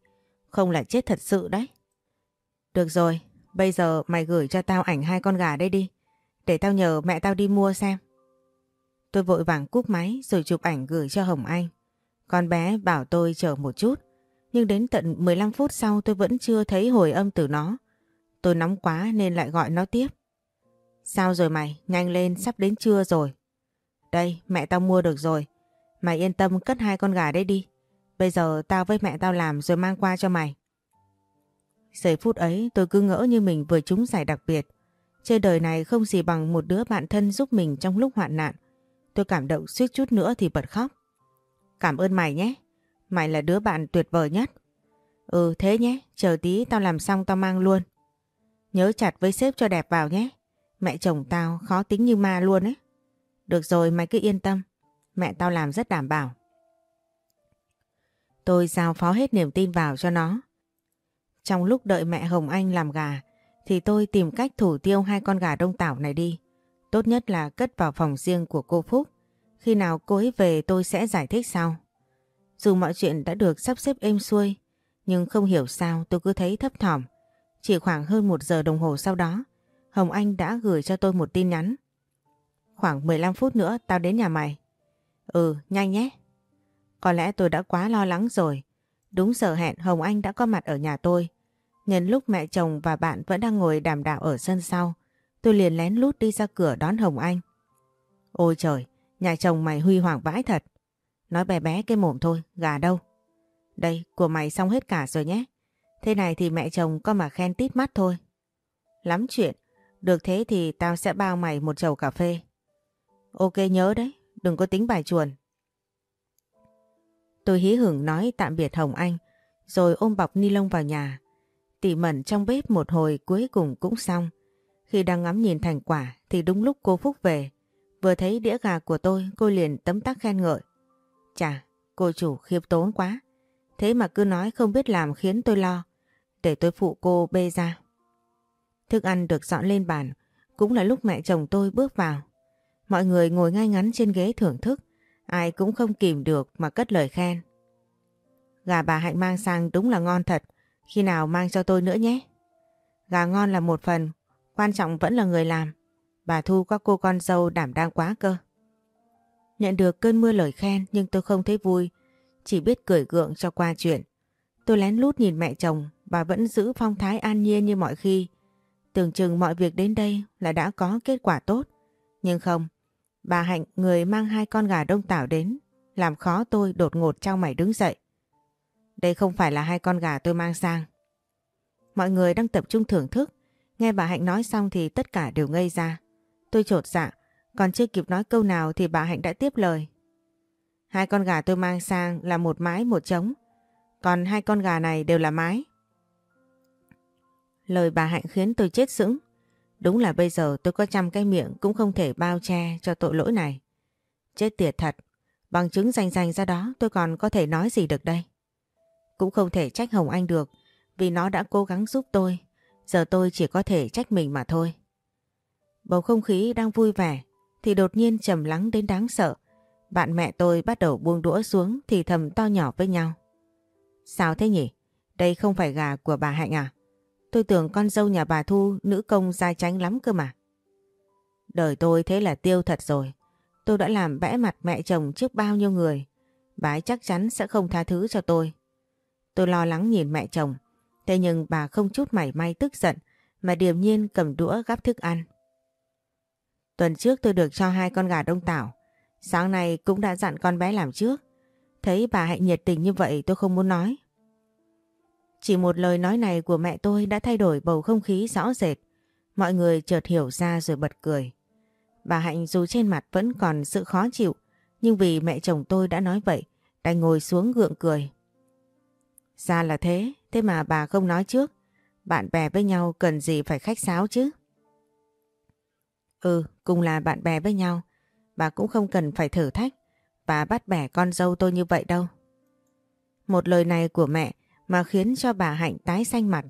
Speaker 1: Không là chết thật sự đấy. Được rồi, bây giờ mày gửi cho tao ảnh hai con gà đây đi. Để tao nhờ mẹ tao đi mua xem. Tôi vội vàng cúp máy rồi chụp ảnh gửi cho Hồng Anh. Con bé bảo tôi chờ một chút. Nhưng đến tận 15 phút sau tôi vẫn chưa thấy hồi âm từ nó. Tôi nóng quá nên lại gọi nó tiếp. Sao rồi mày? Nhanh lên, sắp đến trưa rồi. Đây, mẹ tao mua được rồi. Mày yên tâm cất hai con gà đấy đi. Bây giờ tao với mẹ tao làm rồi mang qua cho mày. Giây phút ấy tôi cứ ngỡ như mình vừa trúng giải đặc biệt. Trên đời này không gì bằng một đứa bạn thân giúp mình trong lúc hoạn nạn. Tôi cảm động suýt chút nữa thì bật khóc. Cảm ơn mày nhé. Mày là đứa bạn tuyệt vời nhất. Ừ thế nhé, chờ tí tao làm xong tao mang luôn. Nhớ chặt với sếp cho đẹp vào nhé. Mẹ chồng tao khó tính như ma luôn ấy. Được rồi mày cứ yên tâm. Mẹ tao làm rất đảm bảo. Tôi giao phó hết niềm tin vào cho nó. Trong lúc đợi mẹ Hồng Anh làm gà thì tôi tìm cách thủ tiêu hai con gà đông tảo này đi. Tốt nhất là cất vào phòng riêng của cô Phúc. Khi nào cô ấy về tôi sẽ giải thích sau. Dù mọi chuyện đã được sắp xếp êm xuôi, nhưng không hiểu sao tôi cứ thấy thấp thỏm. Chỉ khoảng hơn một giờ đồng hồ sau đó, Hồng Anh đã gửi cho tôi một tin nhắn. Khoảng 15 phút nữa tao đến nhà mày. Ừ, nhanh nhé. Có lẽ tôi đã quá lo lắng rồi. Đúng giờ hẹn Hồng Anh đã có mặt ở nhà tôi. Nhân lúc mẹ chồng và bạn vẫn đang ngồi đàm đạo ở sân sau, tôi liền lén lút đi ra cửa đón Hồng Anh. Ôi trời, nhà chồng mày huy hoàng vãi thật. Nói bé bé cái mồm thôi, gà đâu. Đây, của mày xong hết cả rồi nhé. Thế này thì mẹ chồng có mà khen tít mắt thôi. Lắm chuyện, được thế thì tao sẽ bao mày một chầu cà phê. Ok nhớ đấy, đừng có tính bài chuồn. Tôi hí hửng nói tạm biệt Hồng Anh, rồi ôm bọc ni lông vào nhà. Tỉ mẩn trong bếp một hồi cuối cùng cũng xong. Khi đang ngắm nhìn thành quả thì đúng lúc cô Phúc về. Vừa thấy đĩa gà của tôi cô liền tấm tắc khen ngợi. Chà, cô chủ khiêm tốn quá. Thế mà cứ nói không biết làm khiến tôi lo. Để tôi phụ cô bê ra. Thức ăn được dọn lên bàn. Cũng là lúc mẹ chồng tôi bước vào. Mọi người ngồi ngay ngắn trên ghế thưởng thức. Ai cũng không kìm được mà cất lời khen. Gà bà Hạnh mang sang đúng là ngon thật. Khi nào mang cho tôi nữa nhé. Gà ngon là một phần. Quan trọng vẫn là người làm. Bà Thu có cô con dâu đảm đang quá cơ. Nhận được cơn mưa lời khen nhưng tôi không thấy vui. Chỉ biết cười gượng cho qua chuyện. Tôi lén lút nhìn mẹ chồng. Bà vẫn giữ phong thái an nhiên như mọi khi. Tưởng chừng mọi việc đến đây là đã có kết quả tốt. Nhưng không. Bà Hạnh người mang hai con gà đông tảo đến. Làm khó tôi đột ngột trao mày đứng dậy. Đây không phải là hai con gà tôi mang sang. Mọi người đang tập trung thưởng thức. Nghe bà Hạnh nói xong thì tất cả đều ngây ra. Tôi trột dạ, còn chưa kịp nói câu nào thì bà Hạnh đã tiếp lời. Hai con gà tôi mang sang là một mái, một trống. Còn hai con gà này đều là mái. Lời bà Hạnh khiến tôi chết sững. Đúng là bây giờ tôi có trăm cái miệng cũng không thể bao che cho tội lỗi này. Chết tiệt thật. Bằng chứng rành rành ra đó tôi còn có thể nói gì được đây. Cũng không thể trách Hồng Anh được, vì nó đã cố gắng giúp tôi. Giờ tôi chỉ có thể trách mình mà thôi. Bầu không khí đang vui vẻ thì đột nhiên trầm lắng đến đáng sợ. Bạn mẹ tôi bắt đầu buông đũa xuống thì thầm to nhỏ với nhau. Sao thế nhỉ? Đây không phải gà của bà Hạnh à? Tôi tưởng con dâu nhà bà Thu, nữ công gia tránh lắm cơ mà. Đời tôi thế là tiêu thật rồi. Tôi đã làm bẽ mặt mẹ chồng trước bao nhiêu người. Bà ấy chắc chắn sẽ không tha thứ cho tôi. Tôi lo lắng nhìn mẹ chồng. Thế nhưng bà không chút mảy may tức giận, mà điềm nhiên cầm đũa gắp thức ăn. Tuần trước tôi được cho hai con gà đông tảo. Sáng nay cũng đã dặn con bé làm trước. Thấy bà Hạnh nhiệt tình như vậy tôi không muốn nói. Chỉ một lời nói này của mẹ tôi đã thay đổi bầu không khí rõ rệt. Mọi người chợt hiểu ra rồi bật cười. Bà Hạnh dù trên mặt vẫn còn sự khó chịu, nhưng vì mẹ chồng tôi đã nói vậy, đành ngồi xuống gượng cười. Ra là thế, thế mà bà không nói trước. Bạn bè với nhau cần gì phải khách sáo chứ? Ừ, cùng là bạn bè với nhau. Bà cũng không cần phải thử thách. Bà bắt bẻ con dâu tôi như vậy đâu. Một lời này của mẹ mà khiến cho bà Hạnh tái xanh mặt.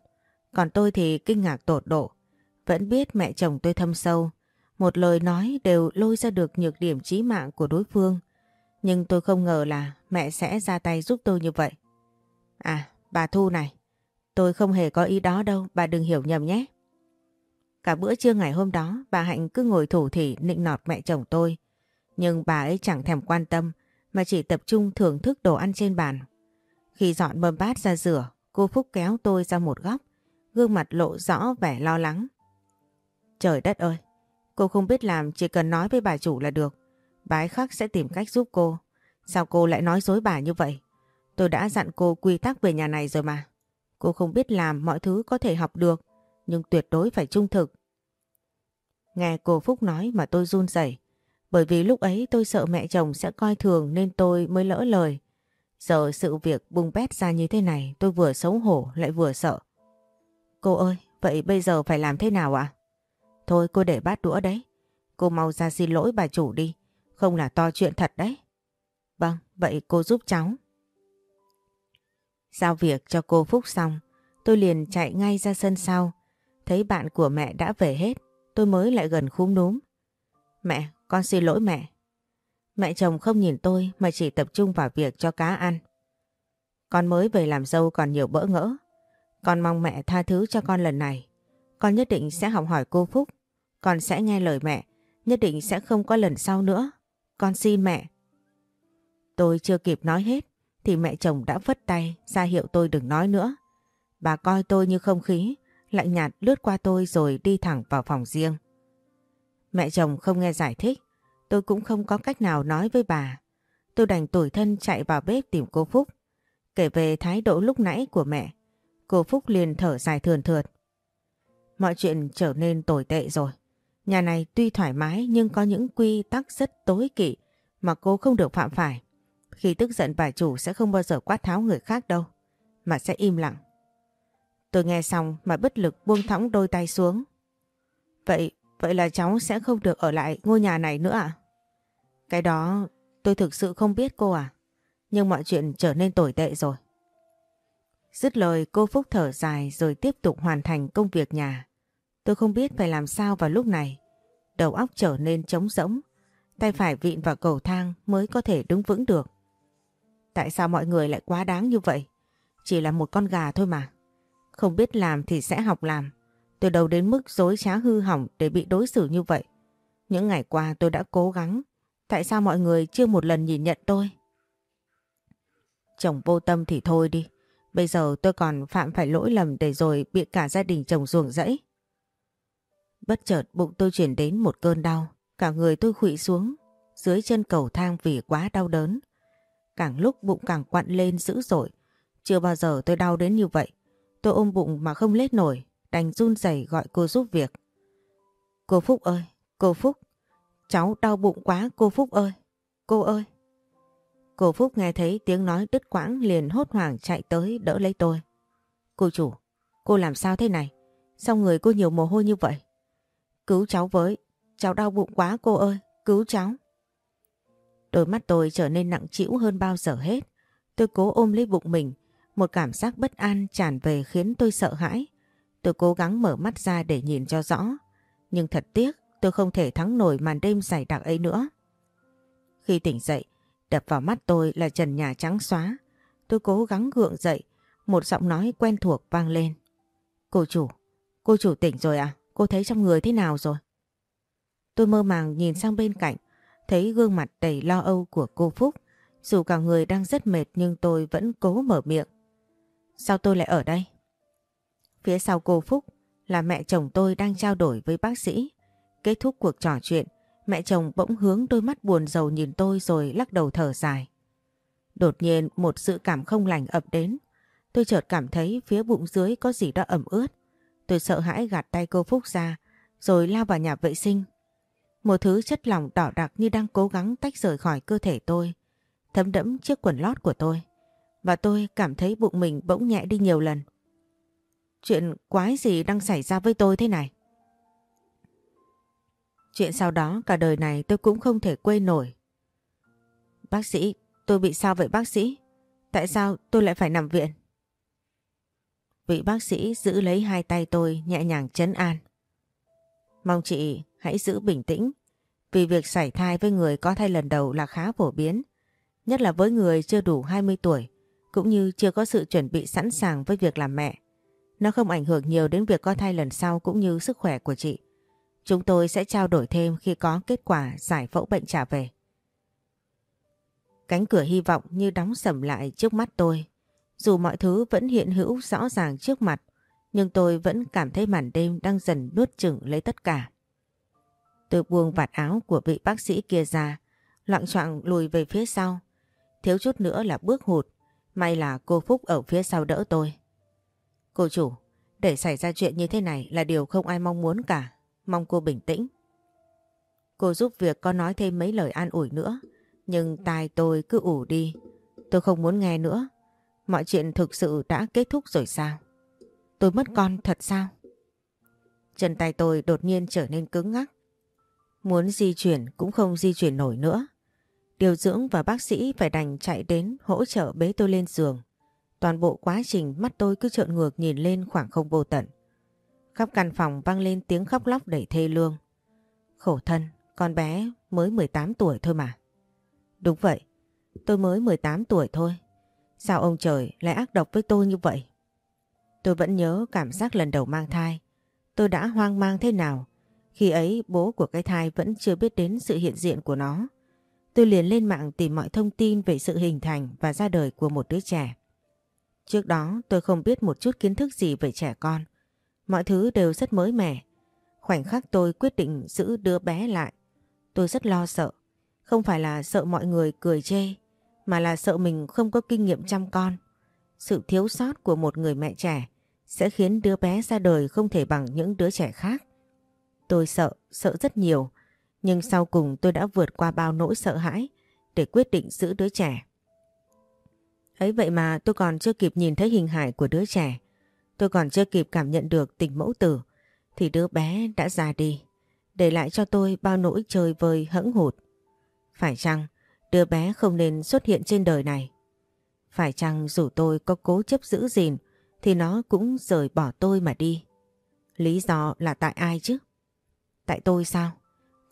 Speaker 1: Còn tôi thì kinh ngạc tột độ. Vẫn biết mẹ chồng tôi thâm sâu. Một lời nói đều lôi ra được nhược điểm chí mạng của đối phương. Nhưng tôi không ngờ là mẹ sẽ ra tay giúp tôi như vậy. À, bà Thu này. Tôi không hề có ý đó đâu, bà đừng hiểu nhầm nhé. Cả bữa trưa ngày hôm đó, bà Hạnh cứ ngồi thủ thỉ nịnh nọt mẹ chồng tôi. Nhưng bà ấy chẳng thèm quan tâm, mà chỉ tập trung thưởng thức đồ ăn trên bàn. Khi dọn mâm bát ra rửa, cô Phúc kéo tôi ra một góc, gương mặt lộ rõ vẻ lo lắng. Trời đất ơi, cô không biết làm chỉ cần nói với bà chủ là được. Bà ấy khắc sẽ tìm cách giúp cô. Sao cô lại nói dối bà như vậy? Tôi đã dặn cô quy tắc về nhà này rồi mà. Cô không biết làm mọi thứ có thể học được, nhưng tuyệt đối phải trung thực. Nghe cô Phúc nói mà tôi run rẩy, bởi vì lúc ấy tôi sợ mẹ chồng sẽ coi thường nên tôi mới lỡ lời. Giờ sự việc bung bét ra như thế này tôi vừa xấu hổ lại vừa sợ. Cô ơi, vậy bây giờ phải làm thế nào ạ? Thôi cô để bát đũa đấy. Cô mau ra xin lỗi bà chủ đi, không là to chuyện thật đấy. Vâng, vậy cô giúp cháu. Giao việc cho cô Phúc xong, tôi liền chạy ngay ra sân sau. Thấy bạn của mẹ đã về hết, tôi mới lại gần khúm núm. Mẹ, con xin lỗi mẹ. Mẹ chồng không nhìn tôi mà chỉ tập trung vào việc cho cá ăn. Con mới về làm dâu còn nhiều bỡ ngỡ. Con mong mẹ tha thứ cho con lần này. Con nhất định sẽ học hỏi cô Phúc. Con sẽ nghe lời mẹ. Nhất định sẽ không có lần sau nữa. Con xin mẹ. Tôi chưa kịp nói hết thì mẹ chồng đã vất tay ra hiệu tôi đừng nói nữa. Bà coi tôi như không khí, lạnh nhạt lướt qua tôi rồi đi thẳng vào phòng riêng. Mẹ chồng không nghe giải thích, tôi cũng không có cách nào nói với bà. Tôi đành tủi thân chạy vào bếp tìm cô Phúc. Kể về thái độ lúc nãy của mẹ, cô Phúc liền thở dài thườn thượt. Mọi chuyện trở nên tồi tệ rồi. Nhà này tuy thoải mái nhưng có những quy tắc rất tối kỵ mà cô không được phạm phải. Khi tức giận bà chủ sẽ không bao giờ quát tháo người khác đâu, mà sẽ im lặng. Tôi nghe xong mà bất lực buông thõng đôi tay xuống. Vậy, vậy là cháu sẽ không được ở lại ngôi nhà này nữa à? Cái đó tôi thực sự không biết cô à. Nhưng mọi chuyện trở nên tồi tệ rồi. Dứt lời cô Phúc thở dài rồi tiếp tục hoàn thành công việc nhà. Tôi không biết phải làm sao vào lúc này. Đầu óc trở nên trống rỗng. Tay phải vịn vào cầu thang mới có thể đứng vững được. Tại sao mọi người lại quá đáng như vậy? Chỉ là một con gà thôi mà. Không biết làm thì sẽ học làm. Từ đầu đến mức dối trá hư hỏng để bị đối xử như vậy. Những ngày qua tôi đã cố gắng. Tại sao mọi người chưa một lần nhìn nhận tôi? Chồng vô tâm thì thôi đi. Bây giờ tôi còn phạm phải lỗi lầm để rồi bị cả gia đình chồng ruồng rẫy. Bất chợt bụng tôi chuyển đến một cơn đau. Cả người tôi khụy xuống dưới chân cầu thang vì quá đau đớn. Càng lúc bụng càng quặn lên dữ dội. Chưa bao giờ tôi đau đến như vậy. Tôi ôm bụng mà không lết nổi, đành run rẩy gọi cô giúp việc. Cô Phúc ơi, cô Phúc, cháu đau bụng quá cô Phúc ơi, cô ơi. Cô Phúc nghe thấy tiếng nói đứt quãng liền hốt hoảng chạy tới đỡ lấy tôi. Cô chủ, cô làm sao thế này? Sao người cô nhiều mồ hôi như vậy? Cứu cháu với, cháu đau bụng quá cô ơi, cứu cháu. Đôi mắt tôi trở nên nặng trĩu hơn bao giờ hết. Tôi cố ôm lấy bụng mình, một cảm giác bất an tràn về khiến tôi sợ hãi. Tôi cố gắng mở mắt ra để nhìn cho rõ. Nhưng thật tiếc tôi không thể thắng nổi màn đêm dày đặc ấy nữa. Khi tỉnh dậy, đập vào mắt tôi là trần nhà trắng xóa. Tôi cố gắng gượng dậy, một giọng nói quen thuộc vang lên. Cô chủ, cô chủ tỉnh rồi à? Cô thấy trong người thế nào rồi? Tôi mơ màng nhìn sang bên cạnh, thấy gương mặt đầy lo âu của cô Phúc. Dù cả người đang rất mệt nhưng tôi vẫn cố mở miệng. Sao tôi lại ở đây? Phía sau cô Phúc là mẹ chồng tôi đang trao đổi với bác sĩ. Kết thúc cuộc trò chuyện, mẹ chồng bỗng hướng đôi mắt buồn rầu nhìn tôi rồi lắc đầu thở dài. Đột nhiên một sự cảm không lành ập đến. Tôi chợt cảm thấy phía bụng dưới có gì đó ẩm ướt. Tôi sợ hãi gạt tay cô Phúc ra rồi lao vào nhà vệ sinh. Một thứ chất lỏng đỏ đặc như đang cố gắng tách rời khỏi cơ thể tôi, thấm đẫm chiếc quần lót của tôi và tôi cảm thấy bụng mình bỗng nhẹ đi nhiều lần. Chuyện quái gì đang xảy ra với tôi thế này? Chuyện sau đó cả đời này tôi cũng không thể quên nổi. Bác sĩ, tôi bị sao vậy bác sĩ? Tại sao tôi lại phải nằm viện? Vị bác sĩ giữ lấy hai tay tôi nhẹ nhàng chấn an. Mong chị hãy giữ bình tĩnh vì việc sảy thai với người có thai lần đầu là khá phổ biến. Nhất là với người chưa đủ 20 tuổi cũng như chưa có sự chuẩn bị sẵn sàng với việc làm mẹ. Nó không ảnh hưởng nhiều đến việc có thai lần sau cũng như sức khỏe của chị. Chúng tôi sẽ trao đổi thêm khi có kết quả giải phẫu bệnh trả về. Cánh cửa hy vọng như đóng sầm lại trước mắt tôi. Dù mọi thứ vẫn hiện hữu rõ ràng trước mặt, nhưng tôi vẫn cảm thấy màn đêm đang dần nuốt chửng lấy tất cả. Tôi buông vạt áo của vị bác sĩ kia ra, loạn choạng lùi về phía sau. Thiếu chút nữa là bước hụt, May là cô Phúc ở phía sau đỡ tôi. Cô chủ, để xảy ra chuyện như thế này là điều không ai mong muốn cả. Mong cô bình tĩnh. Cô giúp việc có nói thêm mấy lời an ủi nữa. Nhưng tai tôi cứ ủ đi. Tôi không muốn nghe nữa. Mọi chuyện thực sự đã kết thúc rồi sao? Tôi mất con thật sao? Chân tay tôi đột nhiên trở nên cứng ngắc. Muốn di chuyển cũng không di chuyển nổi nữa. Điều dưỡng và bác sĩ phải đành chạy đến hỗ trợ bế tôi lên giường. Toàn bộ quá trình mắt tôi cứ trợn ngược nhìn lên khoảng không vô tận. Khắp căn phòng vang lên tiếng khóc lóc đầy thê lương. Khổ thân, con bé mới 18 tuổi thôi mà. Đúng vậy, tôi mới 18 tuổi thôi. Sao ông trời lại ác độc với tôi như vậy? Tôi vẫn nhớ cảm giác lần đầu mang thai. Tôi đã hoang mang thế nào. Khi ấy bố của cái thai vẫn chưa biết đến sự hiện diện của nó. Tôi liền lên mạng tìm mọi thông tin về sự hình thành và ra đời của một đứa trẻ. Trước đó tôi không biết một chút kiến thức gì về trẻ con. Mọi thứ đều rất mới mẻ. Khoảnh khắc tôi quyết định giữ đứa bé lại. Tôi rất lo sợ. Không phải là sợ mọi người cười chê, mà là sợ mình không có kinh nghiệm chăm con. Sự thiếu sót của một người mẹ trẻ sẽ khiến đứa bé ra đời không thể bằng những đứa trẻ khác. Tôi sợ, sợ rất nhiều. Nhưng sau cùng tôi đã vượt qua bao nỗi sợ hãi để quyết định giữ đứa trẻ. Ấy vậy mà tôi còn chưa kịp nhìn thấy hình hài của đứa trẻ. Tôi còn chưa kịp cảm nhận được tình mẫu tử thì đứa bé đã già đi, để lại cho tôi bao nỗi chơi vơi hững hụt. Phải chăng đứa bé không nên xuất hiện trên đời này? Phải chăng dù tôi có cố chấp giữ gìn thì nó cũng rời bỏ tôi mà đi? Lý do là tại ai chứ? Tại tôi sao?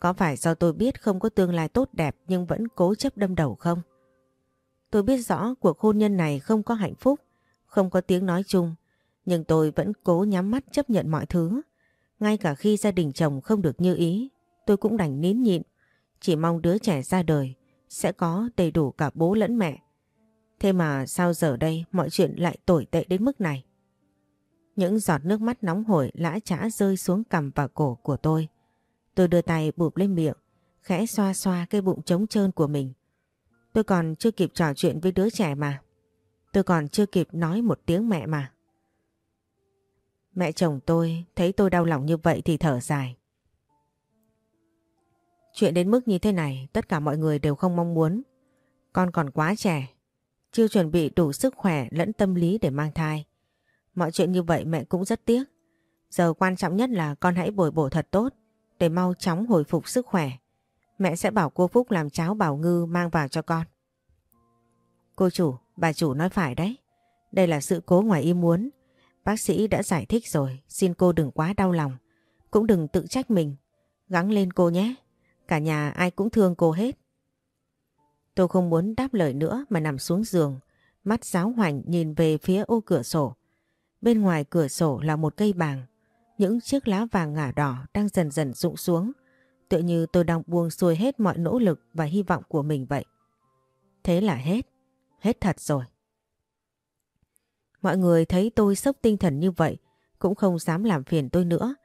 Speaker 1: Có phải do tôi biết không có tương lai tốt đẹp nhưng vẫn cố chấp đâm đầu không? Tôi biết rõ cuộc hôn nhân này không có hạnh phúc, không có tiếng nói chung, nhưng tôi vẫn cố nhắm mắt chấp nhận mọi thứ. Ngay cả khi gia đình chồng không được như ý, tôi cũng đành nín nhịn, chỉ mong đứa trẻ ra đời sẽ có đầy đủ cả bố lẫn mẹ. Thế mà sao giờ đây mọi chuyện lại tồi tệ đến mức này? Những giọt nước mắt nóng hổi lã chã rơi xuống cằm và cổ của tôi. Tôi đưa tay bụp lên miệng, khẽ xoa xoa cái bụng trống trơn của mình. Tôi còn chưa kịp trò chuyện với đứa trẻ mà. Tôi còn chưa kịp nói một tiếng mẹ mà. Mẹ chồng tôi thấy tôi đau lòng như vậy thì thở dài. Chuyện đến mức như thế này tất cả mọi người đều không mong muốn. Con còn quá trẻ, chưa chuẩn bị đủ sức khỏe lẫn tâm lý để mang thai. Mọi chuyện như vậy mẹ cũng rất tiếc. Giờ quan trọng nhất là con hãy bồi bổ thật tốt để mau chóng hồi phục sức khỏe. Mẹ sẽ bảo cô Phúc làm cháo bảo ngư mang vào cho con. Cô chủ, bà chủ nói phải đấy. Đây là sự cố ngoài ý muốn. Bác sĩ đã giải thích rồi, xin cô đừng quá đau lòng. Cũng đừng tự trách mình. Gắng lên cô nhé. Cả nhà ai cũng thương cô hết. Tôi không muốn đáp lời nữa mà nằm xuống giường, mắt giáo hoành nhìn về phía ô cửa sổ. Bên ngoài cửa sổ là một cây bàng, những chiếc lá vàng ngả đỏ đang dần dần rụng xuống, tựa như tôi đang buông xuôi hết mọi nỗ lực và hy vọng của mình vậy. Thế là hết, hết thật rồi. Mọi người thấy tôi sốc tinh thần như vậy cũng không dám làm phiền tôi nữa,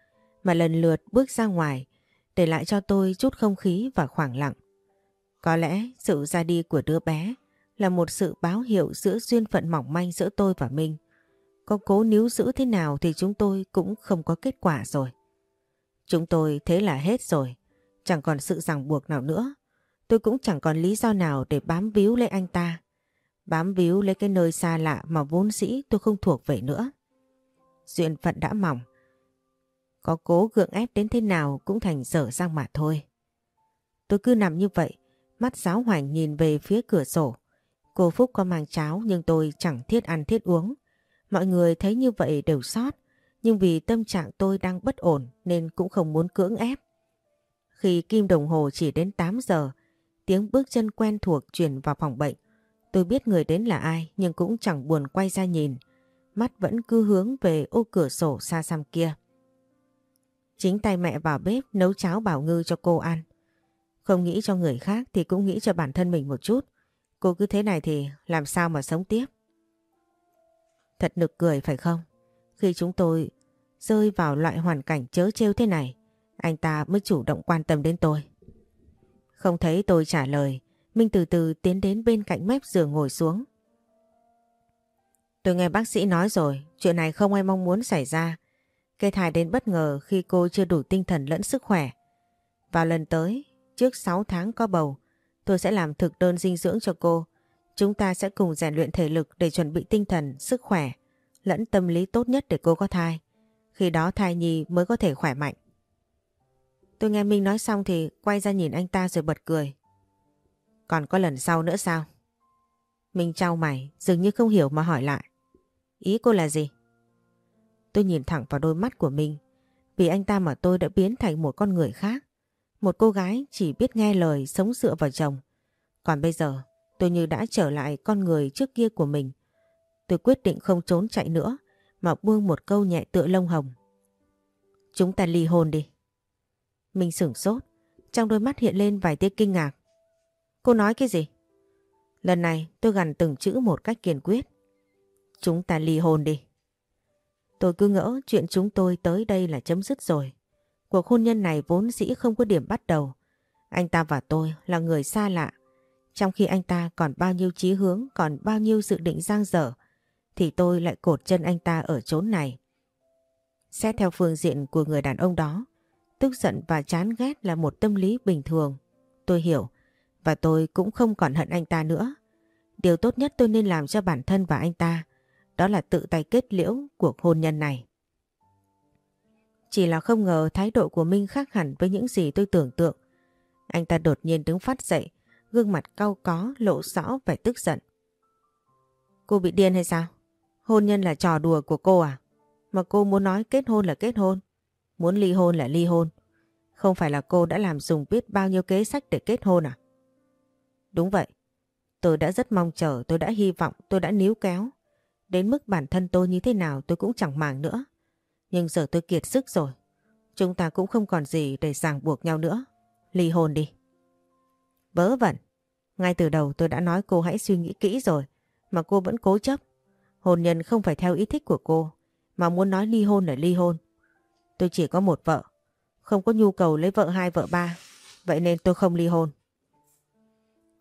Speaker 1: mà lần lượt bước ra ngoài để lại cho tôi chút không khí và khoảng lặng. Có lẽ sự ra đi của đứa bé là một sự báo hiệu giữa duyên phận mỏng manh giữa tôi và Minh. Có cố níu giữ thế nào thì chúng tôi cũng không có kết quả rồi. Chúng tôi thế là hết rồi, chẳng còn sự ràng buộc nào nữa. Tôi cũng chẳng còn lý do nào để bám víu lấy anh ta. Bám víu lấy cái nơi xa lạ mà vốn dĩ tôi không thuộc về nữa. Duyên phận đã mỏng. Có cố gượng ép đến thế nào cũng thành dở sang mà thôi. Tôi cứ nằm như vậy, mắt giáo hoành nhìn về phía cửa sổ. Cô Phúc có mang cháo nhưng tôi chẳng thiết ăn thiết uống. Mọi người thấy như vậy đều sót, nhưng vì tâm trạng tôi đang bất ổn nên cũng không muốn cưỡng ép. Khi kim đồng hồ chỉ đến 8 giờ, tiếng bước chân quen thuộc truyền vào phòng bệnh. Tôi biết người đến là ai nhưng cũng chẳng buồn quay ra nhìn. Mắt vẫn cứ hướng về ô cửa sổ xa xăm kia. Chính tay mẹ vào bếp nấu cháo bảo ngư cho cô ăn. Không nghĩ cho người khác thì cũng nghĩ cho bản thân mình một chút. Cô cứ thế này thì làm sao mà sống tiếp. Thật nực cười phải không? Khi chúng tôi rơi vào loại hoàn cảnh chớ trêu thế này, anh ta mới chủ động quan tâm đến tôi. Không thấy tôi trả lời, Minh từ từ tiến đến bên cạnh mép giường ngồi xuống. Tôi nghe bác sĩ nói rồi, chuyện này không ai mong muốn xảy ra. Cây thai đến bất ngờ khi cô chưa đủ tinh thần lẫn sức khỏe. Vào lần tới, trước 6 tháng có bầu, tôi sẽ làm thực đơn dinh dưỡng cho cô. Chúng ta sẽ cùng rèn luyện thể lực để chuẩn bị tinh thần, sức khỏe, lẫn tâm lý tốt nhất để cô có thai. Khi đó thai nhi mới có thể khỏe mạnh. Tôi nghe Minh nói xong thì quay ra nhìn anh ta rồi bật cười. Còn có lần sau nữa sao? Minh trao mày, dường như không hiểu mà hỏi lại. Ý cô là gì? Tôi nhìn thẳng vào đôi mắt của Minh. Vì anh ta mà tôi đã biến thành một con người khác. Một cô gái chỉ biết nghe lời sống dựa vào chồng. Còn bây giờ tôi như đã trở lại con người trước kia của mình. Tôi quyết định không trốn chạy nữa mà buông một câu nhẹ tựa lông hồng. Chúng ta ly hôn đi. Mình sửng sốt, trong đôi mắt hiện lên vài tia kinh ngạc. Cô nói cái gì? Lần này tôi gằn từng chữ một cách kiên quyết. Chúng ta ly hôn đi. Tôi cứ ngỡ chuyện chúng tôi tới đây là chấm dứt rồi. Cuộc hôn nhân này vốn dĩ không có điểm bắt đầu. Anh ta và tôi là người xa lạ. Trong khi anh ta còn bao nhiêu chí hướng, còn bao nhiêu dự định giang dở, thì tôi lại cột chân anh ta ở chốn này. Xét theo phương diện của người đàn ông đó, tức giận và chán ghét là một tâm lý bình thường. Tôi hiểu, và tôi cũng không còn hận anh ta nữa. Điều tốt nhất tôi nên làm cho bản thân và anh ta, đó là tự tay kết liễu cuộc hôn nhân này. Chỉ là không ngờ thái độ của Minh khác hẳn với những gì tôi tưởng tượng. Anh ta đột nhiên đứng phát dậy, gương mặt cau có, lộ rõ vẻ tức giận. Cô bị điên hay sao? Hôn nhân là trò đùa của cô à? Mà cô muốn nói kết hôn là kết hôn, muốn ly hôn là ly hôn. Không phải là cô đã làm dùng biết bao nhiêu kế sách để kết hôn à? Đúng vậy. Tôi đã rất mong chờ, tôi đã hy vọng, tôi đã níu kéo. Đến mức bản thân tôi như thế nào tôi cũng chẳng màng nữa. Nhưng giờ tôi kiệt sức rồi. Chúng ta cũng không còn gì để ràng buộc nhau nữa. Ly hôn đi. Vớ vẩn. Ngay từ đầu tôi đã nói cô hãy suy nghĩ kỹ rồi. Mà cô vẫn cố chấp. Hôn nhân không phải theo ý thích của cô. Mà muốn nói ly hôn là ly hôn. Tôi chỉ có một vợ. Không có nhu cầu lấy vợ hai vợ ba. Vậy nên tôi không ly hôn.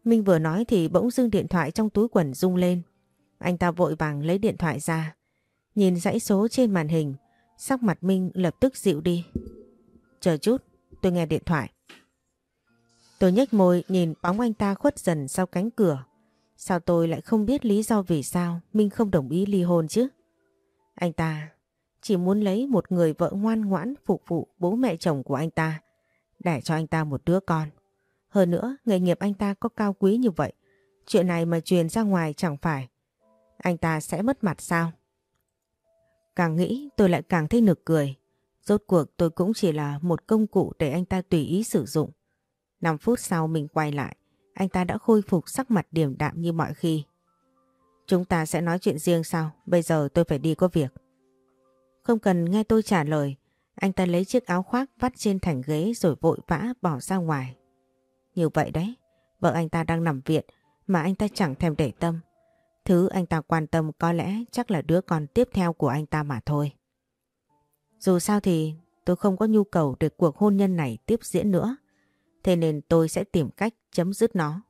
Speaker 1: Minh vừa nói thì bỗng dưng điện thoại trong túi quần rung lên. Anh ta vội vàng lấy điện thoại ra. Nhìn dãy số trên màn hình. Sắc mặt Minh lập tức dịu đi. Chờ chút, tôi nghe điện thoại. Tôi nhếch môi nhìn bóng anh ta khuất dần sau cánh cửa. Sao tôi lại không biết lý do vì sao Minh không đồng ý ly hôn chứ? Anh ta chỉ muốn lấy một người vợ ngoan ngoãn phục vụ bố mẹ chồng của anh ta để cho anh ta một đứa con. Hơn nữa, nghề nghiệp anh ta có cao quý như vậy. Chuyện này mà truyền ra ngoài chẳng phải. Anh ta sẽ mất mặt sao? Càng nghĩ tôi lại càng thấy nực cười. Rốt cuộc tôi cũng chỉ là một công cụ để anh ta tùy ý sử dụng. 5 phút sau mình quay lại, anh ta đã khôi phục sắc mặt điềm đạm như mọi khi. Chúng ta sẽ nói chuyện riêng sau, bây giờ tôi phải đi có việc. Không cần nghe tôi trả lời, anh ta lấy chiếc áo khoác vắt trên thành ghế rồi vội vã bỏ ra ngoài. Như vậy đấy, vợ anh ta đang nằm viện mà anh ta chẳng thèm để tâm. Thứ anh ta quan tâm có lẽ chắc là đứa con tiếp theo của anh ta mà thôi. Dù sao thì tôi không có nhu cầu để cuộc hôn nhân này tiếp diễn nữa. Thế nên tôi sẽ tìm cách chấm dứt nó.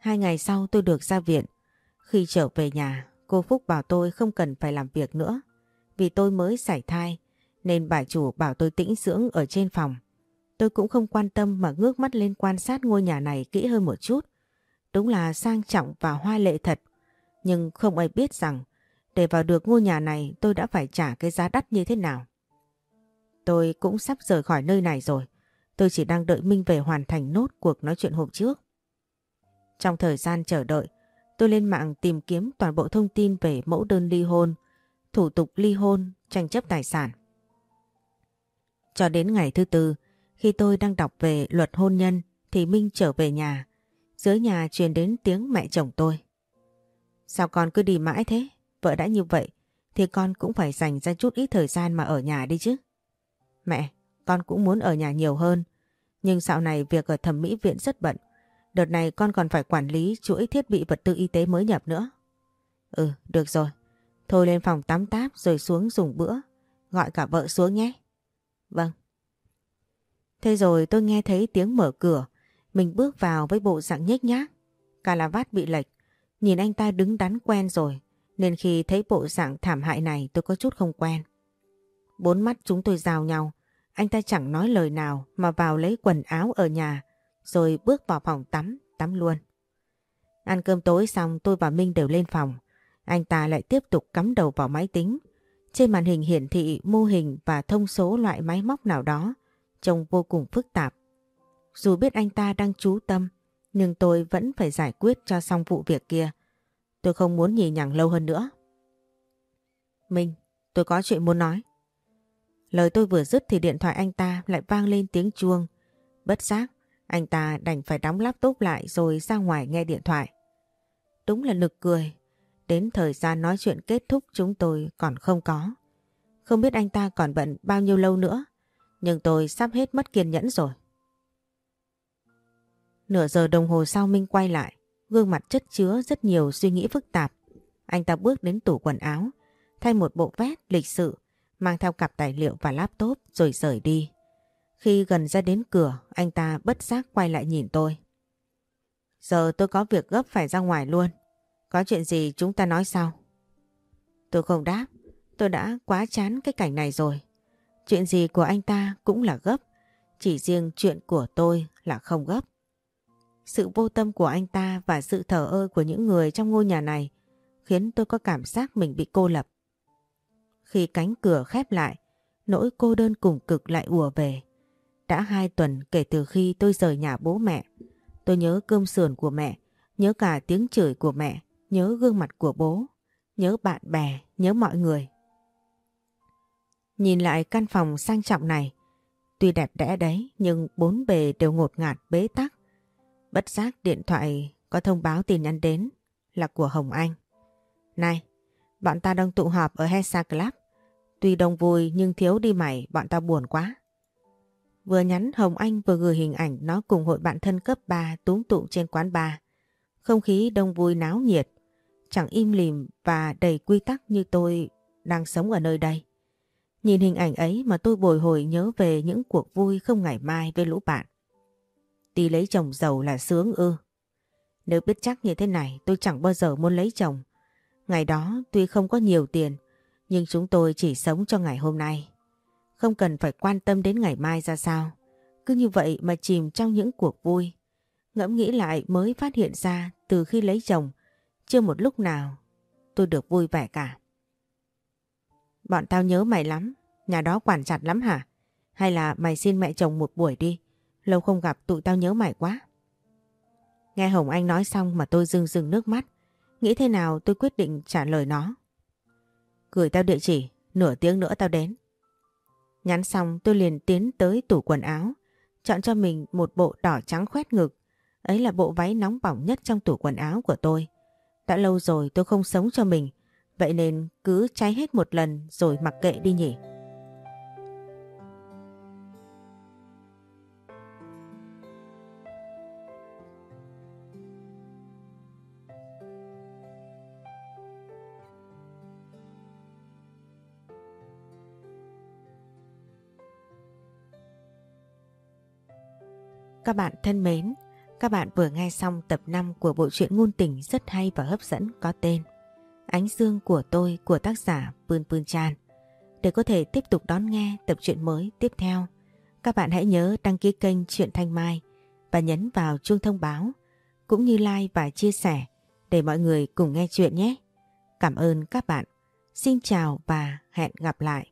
Speaker 1: Hai ngày sau tôi được ra viện. Khi trở về nhà, cô Phúc bảo tôi không cần phải làm việc nữa. Vì tôi mới sảy thai, nên bà chủ bảo tôi tĩnh dưỡng ở trên phòng. Tôi cũng không quan tâm mà ngước mắt lên quan sát ngôi nhà này kỹ hơn một chút. Đúng là sang trọng và hoa lệ thật. Nhưng không ai biết rằng để vào được ngôi nhà này tôi đã phải trả cái giá đắt như thế nào. Tôi cũng sắp rời khỏi nơi này rồi. Tôi chỉ đang đợi Minh về hoàn thành nốt cuộc nói chuyện hôm trước. Trong thời gian chờ đợi, tôi lên mạng tìm kiếm toàn bộ thông tin về mẫu đơn ly hôn, thủ tục ly hôn, tranh chấp tài sản. Cho đến ngày thứ tư, khi tôi đang đọc về luật hôn nhân thì Minh trở về nhà. Dưới nhà truyền đến tiếng mẹ chồng tôi. Sao con cứ đi mãi thế? Vợ đã như vậy thì con cũng phải dành ra chút ít thời gian mà ở nhà đi chứ. Mẹ, con cũng muốn ở nhà nhiều hơn. Nhưng dạo này việc ở thẩm mỹ viện rất bận. Đợt này con còn phải quản lý chuỗi thiết bị vật tư y tế mới nhập nữa. Ừ, được rồi. Thôi lên phòng tắm táp rồi xuống dùng bữa. Gọi cả vợ xuống nhé. Vâng. Thế rồi tôi nghe thấy tiếng mở cửa. Mình bước vào với bộ dạng nhếch nhác. Cà la vát bị lệch. Nhìn anh ta đứng đắn quen rồi. Nên khi thấy bộ dạng thảm hại này tôi có chút không quen. Bốn mắt chúng tôi giao nhau. Anh ta chẳng nói lời nào mà vào lấy quần áo ở nhà rồi bước vào phòng tắm, tắm luôn. Ăn cơm tối xong tôi và Minh đều lên phòng. Anh ta lại tiếp tục cắm đầu vào máy tính. Trên màn hình hiển thị mô hình và thông số loại máy móc nào đó trông vô cùng phức tạp. Dù biết anh ta đang chú tâm nhưng tôi vẫn phải giải quyết cho xong vụ việc kia. Tôi không muốn nhì nhằng lâu hơn nữa. Minh, tôi có chuyện muốn nói. Lời tôi vừa dứt thì điện thoại anh ta lại vang lên tiếng chuông. Bất giác, anh ta đành phải đóng laptop lại rồi ra ngoài nghe điện thoại. Đúng là nực cười. Đến thời gian nói chuyện kết thúc chúng tôi còn không có. Không biết anh ta còn bận bao nhiêu lâu nữa. Nhưng tôi sắp hết mất kiên nhẫn rồi. Nửa giờ đồng hồ sau Minh quay lại. Gương mặt chất chứa rất nhiều suy nghĩ phức tạp. Anh ta bước đến tủ quần áo. Thay một bộ vest lịch sự mang theo cặp tài liệu và laptop rồi rời đi. Khi gần ra đến cửa, anh ta bất giác quay lại nhìn tôi. Giờ tôi có việc gấp phải ra ngoài luôn. Có chuyện gì chúng ta nói sau? Tôi không đáp, tôi đã quá chán cái cảnh này rồi. Chuyện gì của anh ta cũng là gấp, chỉ riêng chuyện của tôi là không gấp. Sự vô tâm của anh ta và sự thờ ơ của những người trong ngôi nhà này khiến tôi có cảm giác mình bị cô lập. Khi cánh cửa khép lại, nỗi cô đơn cùng cực lại ùa về. Đã hai tuần kể từ khi tôi rời nhà bố mẹ. Tôi nhớ cơm sườn của mẹ, nhớ cả tiếng chửi của mẹ, nhớ gương mặt của bố, nhớ bạn bè, nhớ mọi người. Nhìn lại căn phòng sang trọng này, tuy đẹp đẽ đấy nhưng bốn bề đều ngột ngạt bế tắc. Bất giác điện thoại có thông báo tin nhắn đến là của Hồng Anh. Này, bọn ta đang tụ họp ở Hesa Club. Tuy đông vui nhưng thiếu đi mày bọn ta buồn quá. Vừa nhắn Hồng Anh vừa gửi hình ảnh nó cùng hội bạn thân cấp 3 túm tụ trên quán bar. Không khí đông vui náo nhiệt, chẳng im lìm và đầy quy tắc như tôi đang sống ở nơi đây. Nhìn hình ảnh ấy mà tôi bồi hồi nhớ về những cuộc vui không ngày mai với lũ bạn. Đi lấy chồng giàu là sướng ư. Nếu biết chắc như thế này tôi chẳng bao giờ muốn lấy chồng. Ngày đó tuy không có nhiều tiền nhưng chúng tôi chỉ sống cho ngày hôm nay. Không cần phải quan tâm đến ngày mai ra sao. Cứ như vậy mà chìm trong những cuộc vui. Ngẫm nghĩ lại mới phát hiện ra từ khi lấy chồng chưa một lúc nào tôi được vui vẻ cả. Bọn tao nhớ mày lắm, nhà đó quản chặt lắm hả? Hay là mày xin mẹ chồng một buổi đi, lâu không gặp tụi tao nhớ mày quá. Nghe Hồng Anh nói xong mà tôi rưng rưng nước mắt, nghĩ thế nào tôi quyết định trả lời nó. Gửi tao địa chỉ, nửa tiếng nữa tao đến. Nhắn xong tôi liền tiến tới tủ quần áo, chọn cho mình một bộ đỏ trắng khoét ngực. Ấy là bộ váy nóng bỏng nhất trong tủ quần áo của tôi. Đã lâu rồi tôi không sống cho mình, vậy nên cứ cháy hết một lần rồi mặc kệ đi nhỉ. Các bạn thân mến, các bạn vừa nghe xong tập 5 của bộ truyện ngôn tình rất hay và hấp dẫn có tên Ánh Dương của tôi của tác giả Pươn Pươn Chan. Để có thể tiếp tục đón nghe tập truyện mới tiếp theo, các bạn hãy nhớ đăng ký kênh Truyện Thanh Mai và nhấn vào chuông thông báo cũng như like và chia sẻ để mọi người cùng nghe chuyện nhé. Cảm ơn các bạn. Xin chào và hẹn gặp lại.